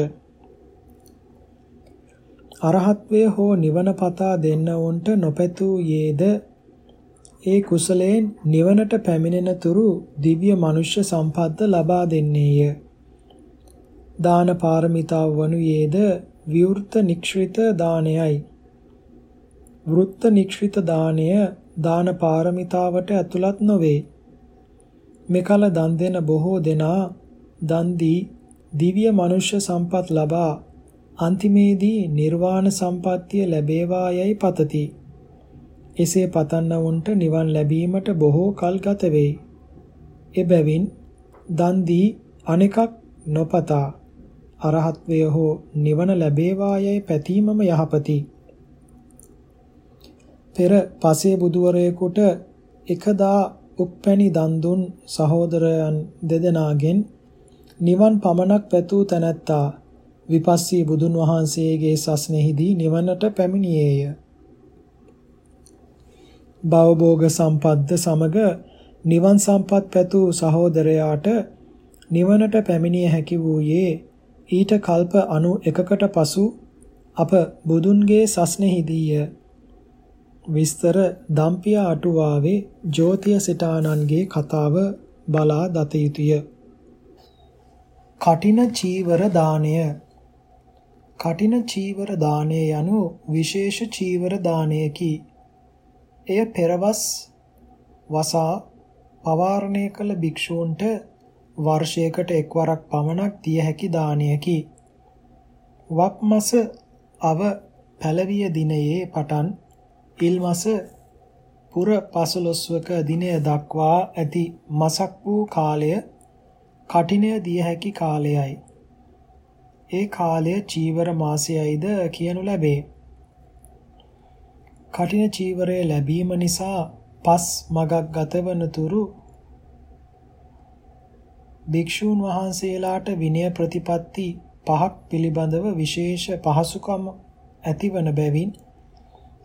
අරහත්වය හෝ නිවන පතා දෙන්න උන්ට නොපැතූ යේද ඒ කුසලයෙන් නිවනට පැමිණෙන තුරු දිව්‍ය මනුෂ්‍ය සම්පත්ත ලබා දෙන්නේය. දාන පාරමිතාව වනුයේද විවෘත නික්ෂ්‍රිත දානයයි. වෘත්ත නික්ෂ්‍රිත දානය දාන පාරමිතාවට ඇතුළත් නොවේ. මෙකල දන් දෙන බොහෝ දෙනා දන් දී දිව්‍ය මනුෂ්‍ය සම්පත් ලබා අන්තිමේදී නිර්වාණ සම්පත්තිය ලැබේවා යයි පතති. එසේ පතන්නවුන්ට නිවන් ලැබීමට බොහෝ කල් ගත වෙයි. එබැවින් දන් දී අනෙකක් නොපතා අරහත්වය හෝ නිවන ලැබේවා යයි පැතීමම යහපති. පෙර පසේ බුදුවරයෙකුට එකදා උප්පැනි දන් දුන් සහෝදරයන් දෙදෙනාගෙන් නිවන් පමණක් පැතූ තැනැත්තා විපස්සී බුදුන් වහන්සේගේ සස්නෙහිදී නිවනට පැමිණියේය. භවභෝග සම්පද්ද සමග නිවන් සම්පත් පැතූ සහෝදරයාට නිවනට පැමිණිය හැකි වූයේ ඊට කල්ප 91කට පසු අප බුදුන්ගේ සස්නෙහිදීය. විස්තර දම්පිය අටුවාවේ ජෝතිය සිතානන්ගේ කතාව බලා දත යුතුය. කටින චීවර දාණය කටින චීවර දාණය යනු විශේෂ චීවර දාණයකි. එය පෙරවස් වසා පවාරණය කළ භික්ෂූන්ට වර්ෂයකට එක්වරක් පමණක් දිය හැකි දානයකි. වක්මස අව පැලවිය දිනයේ පටන් ඉල් මාස පුර පසළොස්වක දිනය දක්වා ඇති මසක් වූ කාලය කටිනය දිය හැකි කාලයයි. ඒ කාලය චීවර මාසයයිද කියනු ලැබේ. කටින චීවරය ලැබීම නිසා පස් මගක් ගතවන තුරු භික්ෂූන් වහන්සේලාට විනය ප්‍රතිපatti පහක් පිළිබඳව විශේෂ පහසුකම් ඇතිවන බැවින්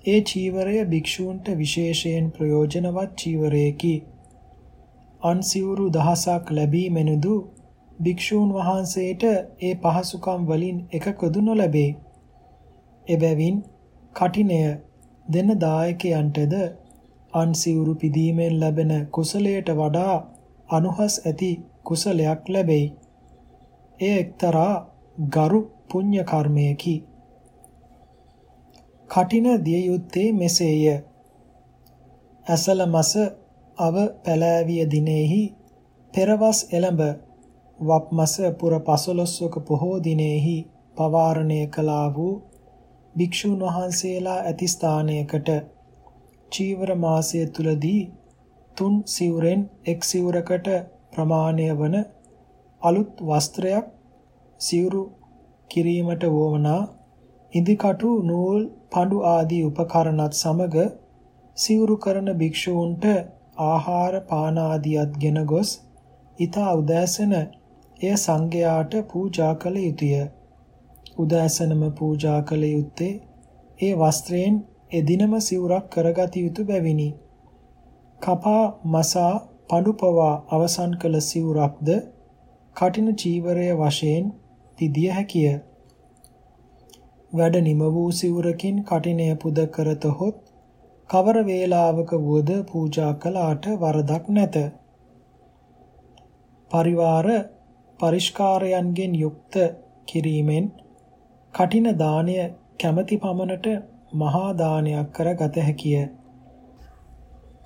ඒ චීවරය භික්ෂූන්ට විශේෂයෙන් ප්‍රයෝජනවත් චීවරයකි. අන්සිවුරු දහසක් ලැබීමෙනුදු භික්ෂූන් වහන්සේට ඒ පහසුකම් වලින් එකකදු නොලැබේ. එබැවින් කටිනය දෙන දායකයන්ටද අන්සිවුරු පිදීමෙන් ලැබෙන කුසලයට වඩා අනුහස් ඇති කුසලයක් ලැබෙයි. එය එක්තරා ගරු පුණ්‍ය කර්මයකි. කටින දිය යුත්තේ මෙසේය. ඇසල මස අව පැලෑවිය දිනෙහි පෙරවස් එළඹ වප්මස පුර පසළොස්වක පොහෝ දිනෙහි පවාරණය කළා වූ භික්ෂුන් වහන්සේලා ඇති ස්ථානයකට චීවර මාසය තුලදී තුන් සිවුරෙන් එක් සිවුරකට ප්‍රමාණය වන අලුත් වස්ත්‍රයක් සිවුරු කිරීමට වොවනා ඉදිකටු නූල් පඳු ආදී උපකරණත් සමග සිවුරු කරන භික්ෂූන්ට ආහාර පාන ආදියත් ගෙන ගොස් ඊතා උදෑසන එය සංඝයාට පූජා කළ යුතුය. උදෑසනම පූජා කළ යුත්තේ ඒ වස්ත්‍රයෙන් එදිනම සිවුරක් කරගත යුතු බැවිනි. කපා මසා පඳුපවා අවසන් කළ සිවුරක්ද කටින චීවරය වශයෙන් පිදිය හැකිය. වැඩ නිම වූ සිවුරකින් කටිනය පුද කරතහොත් කවර වේලාවක වුවද පූජා කළාට වරදක් නැත. පරිවාර පරිස්කාරයන්ගෙන් යුක්ත කිරීමෙන් කටින දාණය කැමැති පමණට මහා දානයක් කරගත හැකිය.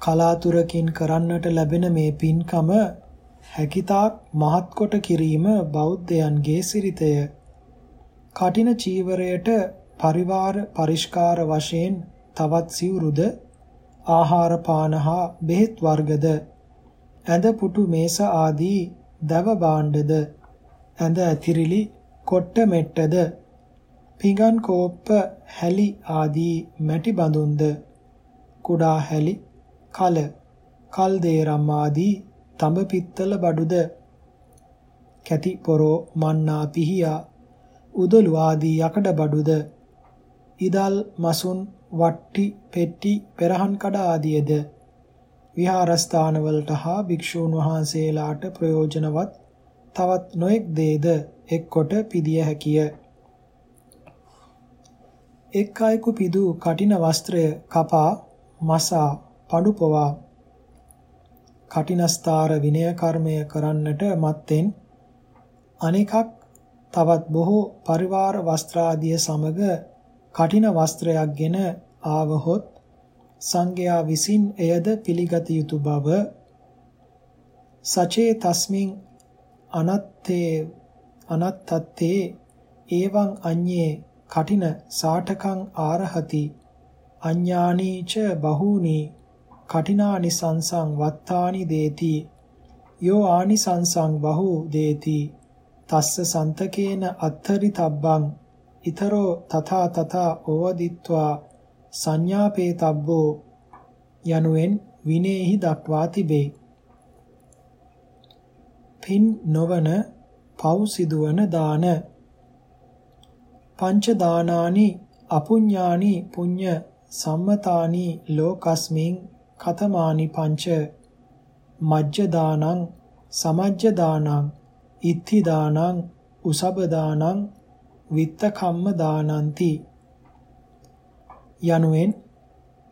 කලාතුරකින් කරන්නට ලැබෙන මේ පින්කම හැකිතාක් මහත් කොට කිරීම බෞද්ධයන්ගේ සිරිතය. කටින චීවරයට පරිවාර පරිස්කාර වශයෙන් තවත් සිවුරුද ආහාර පාන හා බෙහෙත් වර්ගද ඇඳ පුටු මේස ආදී දව භාණ්ඩද ඇඳ ඇතිරිලි කොට්ට මෙට්ටද පිඟන් කෝප්ප හැලි ආදී මැටි බඳුන්ද කුඩා හැලි කල කල් දේරම් ආදී තඹ පිත්තල බඩුද කැටි පොරෝ මන්නා පිහියා උදළු ආදී යකඩ බඩුද ඉදල් මසුන් වට්ටි පෙට්ටි පෙරහන් කඩ ආදියද විහාරස්ථානවලට හා භික්ෂූන් වහන්සේලාට ප්‍රයෝජනවත් තවත් නොඑක් දේද එක්කොට පිදිය හැකිය. එක් අයෙකු පිදූ කටින වස්ත්‍රය කපා මසා පඩුපවා කටිනස්ථාර විනය කර්මය කරන්නට මත්තෙන් අනෙකක් තවත් බොහෝ පරිවාර වස්ත්‍රාදිය සමග කටින වස්ත්‍රයක්ගෙන ආවහොත් සංඝයා විසින් එයද පිළිගත යුතු බව සචේ තස්මින් අනත්තේ අනත්තත්තේ එවං අඤ්ඤේ කටින සාඨකං ආරහති අඤ්ඤානීච බහූනි කටිනානි සංසං වත්තානි දේති යෝ ආනිසංසං බහු දේති තස්ස සන්තකේන අත්තරි තබ්බං ඊතරෝ තථා තථා ඕවදිත්වා සංඥාපේ තබ්බෝ යනුවෙන් විනේහි දක්වා තිබේ. පින් නොවන පව් සිදුවන දාන පංච දානානි අපුඤ්ඤානි පුඤ්ඤ සම්මතානි ලෝකස්මින් කතමානි පංච මජ්ජ දානං සමජ්ජ දානං ඉත්ති දානං උසබ දානං විත්ත කම්ම දානಂತಿ යනුවෙන්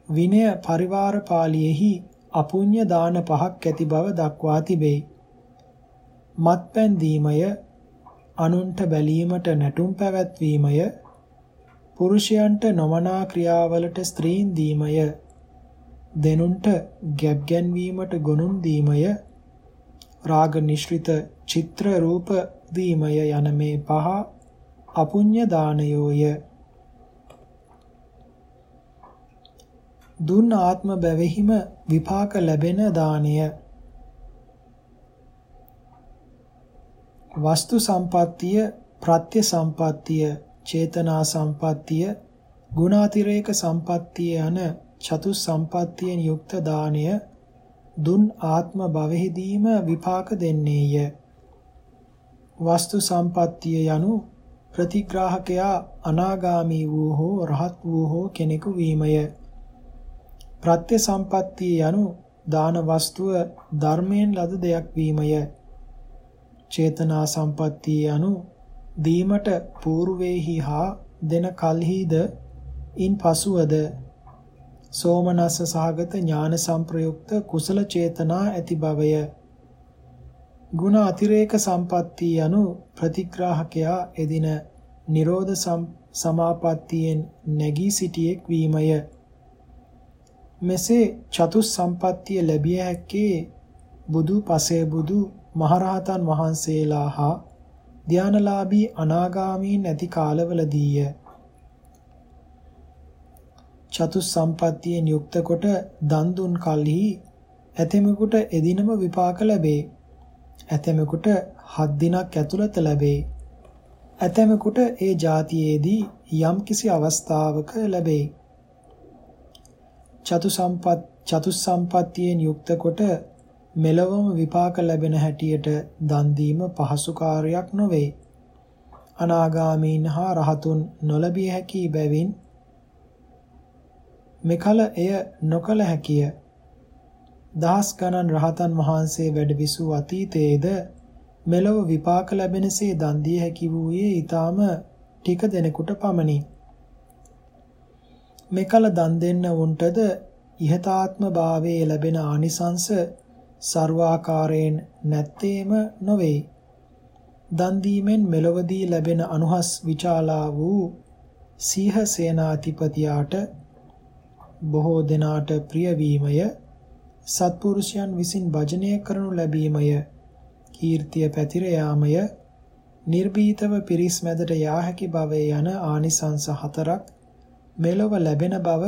විනය පරිවාර පාළියේහි අපුඤ්ඤ දාන පහක් ඇති බව දක්වා තිබේ. මත්පැන් දීමය, අනුන්ට බැලීමට නැටුම් පැවැත්වීමය, පුරුෂයන්ට නොමනා ක්‍රියාවලට ස්ත්‍රීන් දීමය, දෙනුන්ට ගැබ් ගැන්වීමට ගොනුන් දීමය, රාග නිශ්රිත චිත්‍ර රූප දීමය යන මේ පහ අපුඤ්ඤ දානයෝය. දුන් ආත්ම බැවෙහිම විපාක ලැබෙන දානය වස්තු සම්පත්තිය ප්‍රත්‍ය සම්පත්තිය චේතනා සම්පත්තිය ගුණාතිරේක සම්පත්තිය යන චතුස් සම්පත්තියෙන් යුක්ත දානය දුන් ආත්ම භවෙහිදීම විපාක දෙන්නේය වස්තු සම්පත්තිය යනු ප්‍රතිග්‍රාහකයා අනාගාමී වූ හෝ රහත් වූ හෝ කෙනෙකු වීමය. ප්‍රත්‍ය සම්පත්තිය යනු දාන වස්තුව ධර්මයෙන් ලද දෙයක් වීමය. චේතනා සම්පත්තිය යනු දීමට పూర్වෙහි හා දෙන කල්හිද ඉන් පසුවද සෝමනස්ස සහගත ඥාන සංප්‍රයුක්ත කුසල චේතනා ඇති බවය. ගුණ අතිරේක සම්පatti යනු ප්‍රතිග්‍රාහකයා එදින නිරෝධ සමාපත්තියෙන් නැගී සිටියෙක් වීමය. මෙසේ චතුස් සම්පත්තිය ලැබිය හැක්කේ බුදු පසේ බුදු මහරහතන් වහන්සේලා හා ධානලාභී අනාගාමීන් ඇති කාලවලදීය. චතුස් සම්පත්තියෙන් යුක්ත කොට දන් දුන් කලෙහි ඇතෙමෙකුට එදිනම විපාක ලැබේ. ඇතෙමෙකුට හත් දිනක් ඇතුළත ලැබේ. ඇතෙමෙකුට ඒ જાතියේදී යම් කිසි අවස්ථාවක ලැබේ. චතු සම්පත් චතුස් සම්පත්තියෙන් යුක්ත කොට මෙලොවම විපාක ලැබෙන හැටියට දන් දීම පහසු කාර්යයක් නොවේ. අනාගාමීන් හා රහතුන් නොලබිය හැකි බැවින් මෙකල එය නොකල හැකිය. දහස් ගණන් රහතන් වහන්සේ වැඩ විසූ අතීතයේද මෙලොව විපාක ලැබෙනසේ දන් දිය හැකි වූයේ ඊටාම ටික දෙනෙකුට පමණි. මෙකල දන් දෙන්න උන්ටද ඉහතාත්ම භාවයේ ලැබෙන ආනිසංස ਸਰවාකාරයෙන් නැත්තේම නොවේ. දන් දීමෙන් මෙලොවදී ලැබෙන අනුහස් විචාලා වූ සීහ සේනාධිපතියාට බොහෝ දෙනාට ප්‍රිය වීමය සත්පුරුෂයන් විසින් භජනය කරනු ලැබීමය. කීර්තිය පැතිර යාමය. නිර්භීතව පිරිස් මැදට යා හැකි බවේ යන ආනිසංස හතරක් මෙලොව ලැබෙන බව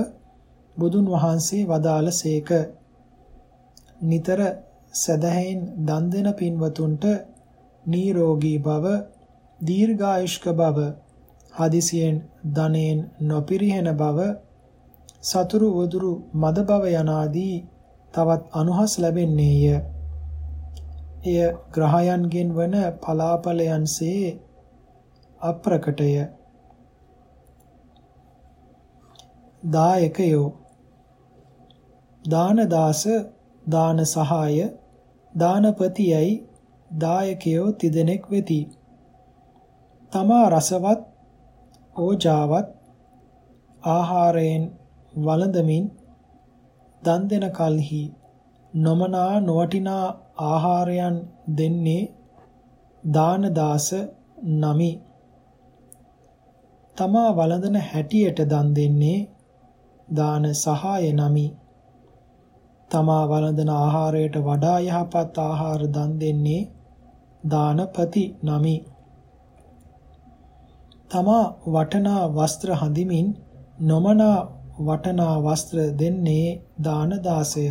බුදුන් වහන්සේ වදාළසේක නිතර සදහෙන් දන් දෙන පින්වතුන්ට නිරෝගී බව දීර්ඝායුෂ්ක බව හදිසියෙන් ධනෙන් නොපිරිහෙන බව සතුරු වදුරු මද බව යනාදී තවත් අනුහස් ලැබෙන්නේය. එය ග්‍රහයන්ගෙන් වන පලාපලයන්සේ අප්‍රකටය. දායකයෝ දානදාස දාන සහාය දානපතියයි දායකයෝ තිදෙනෙක් වෙති. තමා රසවත් ඕජාවත් ආහාරයෙන් වළඳමින් දන් දෙන කලෙහි නොමනා නොවටිනා ආහාරයන් දෙන්නේ දාන දාස නමි. තමා වළඳන හැටියට දන් දෙන්නේ දාන සහාය නමි. තමා වළඳන ආහාරයට වඩා යහපත් ආහාර දන් දෙන්නේ දානපති නමි. තමා වටනා වස්ත්‍ර හඳිමින් නොමනා වටනා වස්ත්‍ර දෙන්නේ දාන දාසය.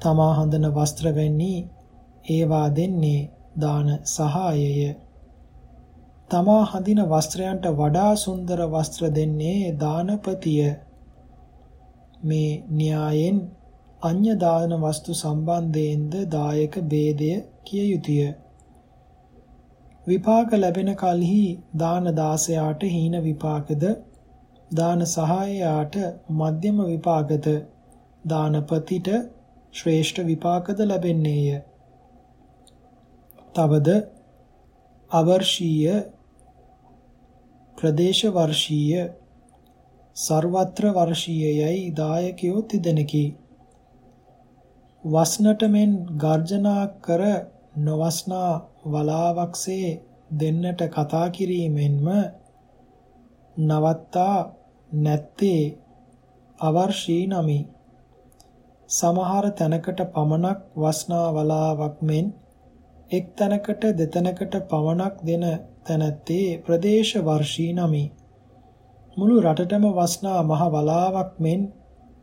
තමා හඳන වස්ත්‍ර වෙන්නේ ඒවා දෙන්නේ දාන සහායය. තමා හඳින වස්ත්‍රයන්ට වඩා සුන්දර වස්ත්‍ර දෙන්නේ දානපතිය. මේ න්‍යායෙන් අඤ්‍ය දාන වස්තු සම්බන්ධයෙන්ද දායක ભેදය කිය යුතුය. විපාක ලැබෙන කලෙහි දාන දාසයාට හීන විපාකද දාන සහායයාට මධ්‍යම විපාකද දානපතිට ශ්‍රේෂ්ඨ විපාකද ලැබෙන්නේය. තවද අවර්ෂීය ප්‍රදේශ වර්ෂීය ਸਰවත්‍ර වර්ෂීයයයි දායකයෝ තිදෙනකි. වස්නට මෙන් ගර්ජනා කර නොවස්නා වලාවක්සේ දෙන්නට කතා කිරීමෙන්ම නවත්තා නැත්තේ අවර්ෂී නමි. සමහර තැනකට පමණක් වස්නා වලාවක් මෙන් එක් තැනකට දෙතැනකට පමණක් දෙන තැනැත්තේ ප්‍රදේශ වර්ෂී නමි. මුළු රටටම වස්නා මහ වලාවක් මෙන්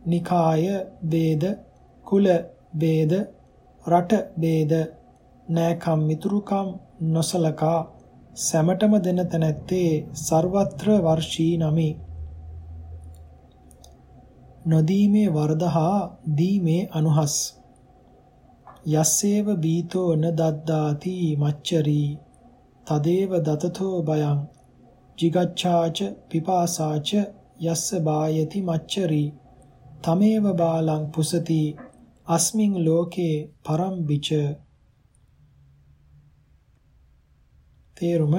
නිකාය ભેද කුල ભેද රට ભેද නෑකම් මිතුරුකම් නොසලකා සැමටම දෙන තැනැත්තේ ਸਰවත්‍ර වර්ෂී නමි. නොදීමේ වරද හා දීමේ අනුහස්. යස්සේව බීතෝ න දද්දාති මච්චරි. තදේව දතතෝ බයං. jigacchāච පිපාසාච යස්ස බායති මච්චරි. තමේව බාලං පුසති. අස්මින් ලෝකේ පරම්බිච. තේරුම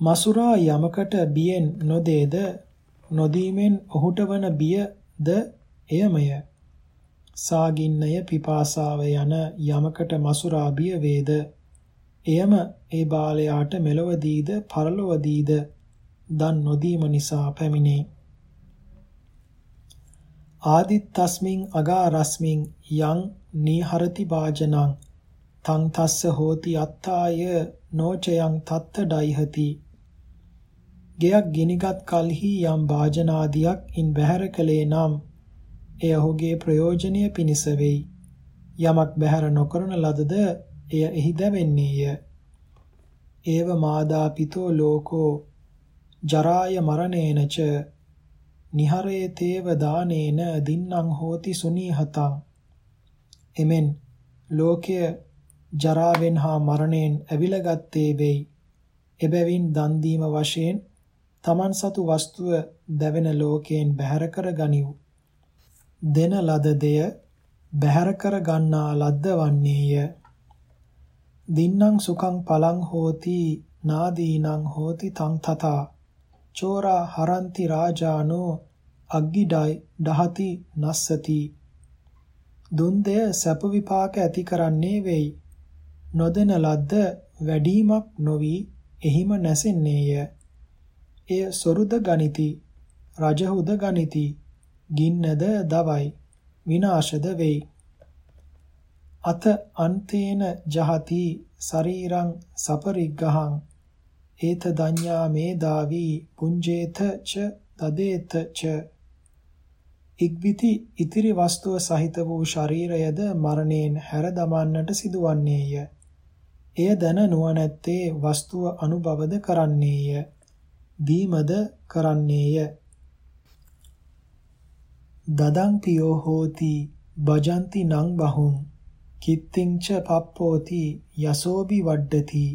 මසුරා යමකට බියෙන් නොදේද නොදීමෙන් ඔහුට වන බියද එයමය. සාගින්නය පිපාසාව යන යමකට මසුරා බිය වේද? එයම ඒ බාලයාට මෙලොවදීද පරලොවදීද? දන් නොදීම නිසා පැමිණේ. ආදිත්තස්මින් අගා රස්මින් යං නීහරති වාජනං තං තස්ස හෝති අත්තාය නෝචයං තත්ත ඩයිහති. ගෙයක් ගිනිගත් කලෙහි යම් වාජනාදියක් ඉන් බැහැර කලේ නම් එය ඔහුගේ ප්‍රයෝජනීය පිණිස වෙයි. යමක් බැහැර නොකරන ලදද එය එහි දැවෙන්නේය. ඒව මාදාපිතෝ ලෝකෝ ජරාය මරණේනච නිහරේ තේව දානේන දින්නම් හෝති සුනීහතං. එමෙන් ලෝකය ජරාවෙන් හා මරණයෙන් ඇවිලගත්තේ වෙයි. එබැවින් දන් දීම වශයෙන් තමන් සතු වස්තුව දැවෙන ලෝකයෙන් බැහැර කර ගනිව් දෙන ලද දෙය බැහැර කර ගන්නා ලද්ද වන්නේය. දින්නම් සුඛං පලං හෝති නාදීනං හෝති තං තථා. චෝරා හරಂತಿ රාජානෝ අග්ගිඩයි දහති නස්සති. දුන් දෙය සැප විපාක ඇති කරන්නේ වෙයි. නොදෙන ලද්ද වැඩිමක් නොවි එහිම නැසෙන්නේය. එය සොරුද ගනිති රජහුද ගනිති ගින්නද දවයි විනාශද වෙයි. අත අන්තේන ජහති ශරීරං සපරිග්ගහං ඒත දඤ්ඤා මේදාවි පුංජේත ච තදේත ච. ඉක්බිති ඉතිරි වස්තුව සහිත වූ ශරීරයද මරණයෙන් හැර දමන්නට සිදුවන්නේය. එය දැන නුවණැත්තේ වස්තුව අනුභවද කරන්නේය. දීමද කරන්නේය. දදං පියෝ හෝති භජಂತಿ නං බහුං. කිත්තිංච පප්පෝති යසෝබි වඩ්ඩති.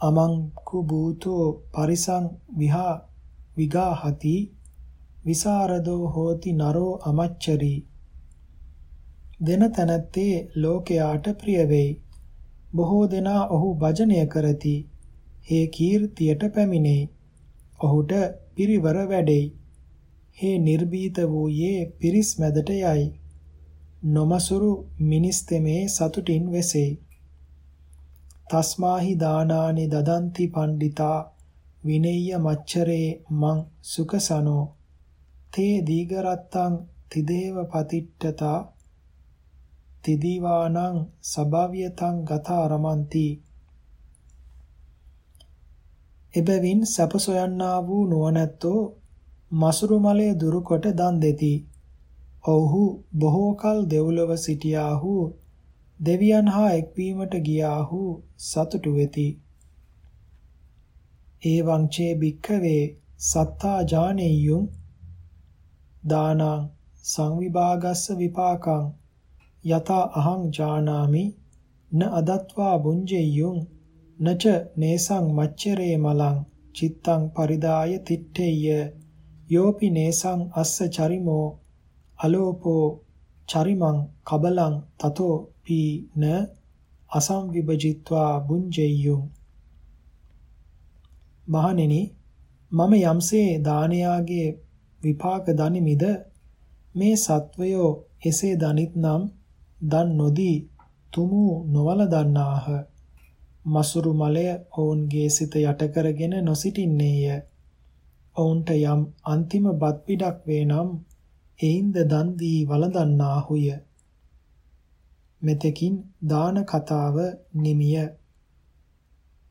අමං කුබූතෝ පරිසං විහා විගාහති. විසරදෝ හෝති නරෝ අමච්චරි. දෙන තැනැත්තේ ලෝකයාට ප්‍රිය වෙයි. බොහෝ දෙනා ඔහු භජනය කරති. හේ කීර්තියට පැමිණේ ඔහුට පිරිවර වැඩෙයි. හේ නිර්භීත වූයේ පිරිස් මැදට යයි. නොමසුරු මිනිස් තෙමේ සතුටින් වෙසෙයි. තස්මාහි දානානි දදන්ති පණ්ඩිතා විනෙය්‍ය මච්චරේ මං සුකසනෝ තේ දීගරත්තං තිදේව පතිට්ඨතා. තිදීවානං සභාවියතං ගතා රමಂತಿ එබැවින් සැප සොයන්නා වූ නුවණැත්තෝ මසුරු මලය දුරුකොට දන් දෙති. ඔව්හු බොහෝ කල දෙව්ලොව සිටියාහු දෙවියන් හා එක්වීමට ගියාහු සතුටු වෙති. ඒවං චේ භික්ඛවේ සත්තා ජානෙය්‍යුම් දානං සංවිභාගස්ස විපාකං යතා අහං ජානාමි න අදත්වා බුඤ්ජෙය්‍යුම් නච නේසං මච්චරේ මලං චිත්තං පරිදාය තිට්ඨෙය්‍ය යෝපි නේසං අස්ස චරිමෝ අලෝපෝ චරිමං කබලං තතෝ පීන අසංවිභජිත්වා බුඤ්ජෙය්‍යුම් මහණෙනි මම යම්සේ දානයාගේ විපාක දනිමිද මේ සත්වයෝ එසේ දනිත් නම් දන් නොදී තුමු නොවල දන්නාහ. මසුරු මලය ඔවුන්ගේ සිත යට කරගෙන නොසිටින්නේය. ඔවුන්ට යම් අන්තිම බත් පිටක් වේ නම් එයින්ද දන් දී වළඳන්නාහුය. මෙතෙකින් දාන කතාව නිමිය.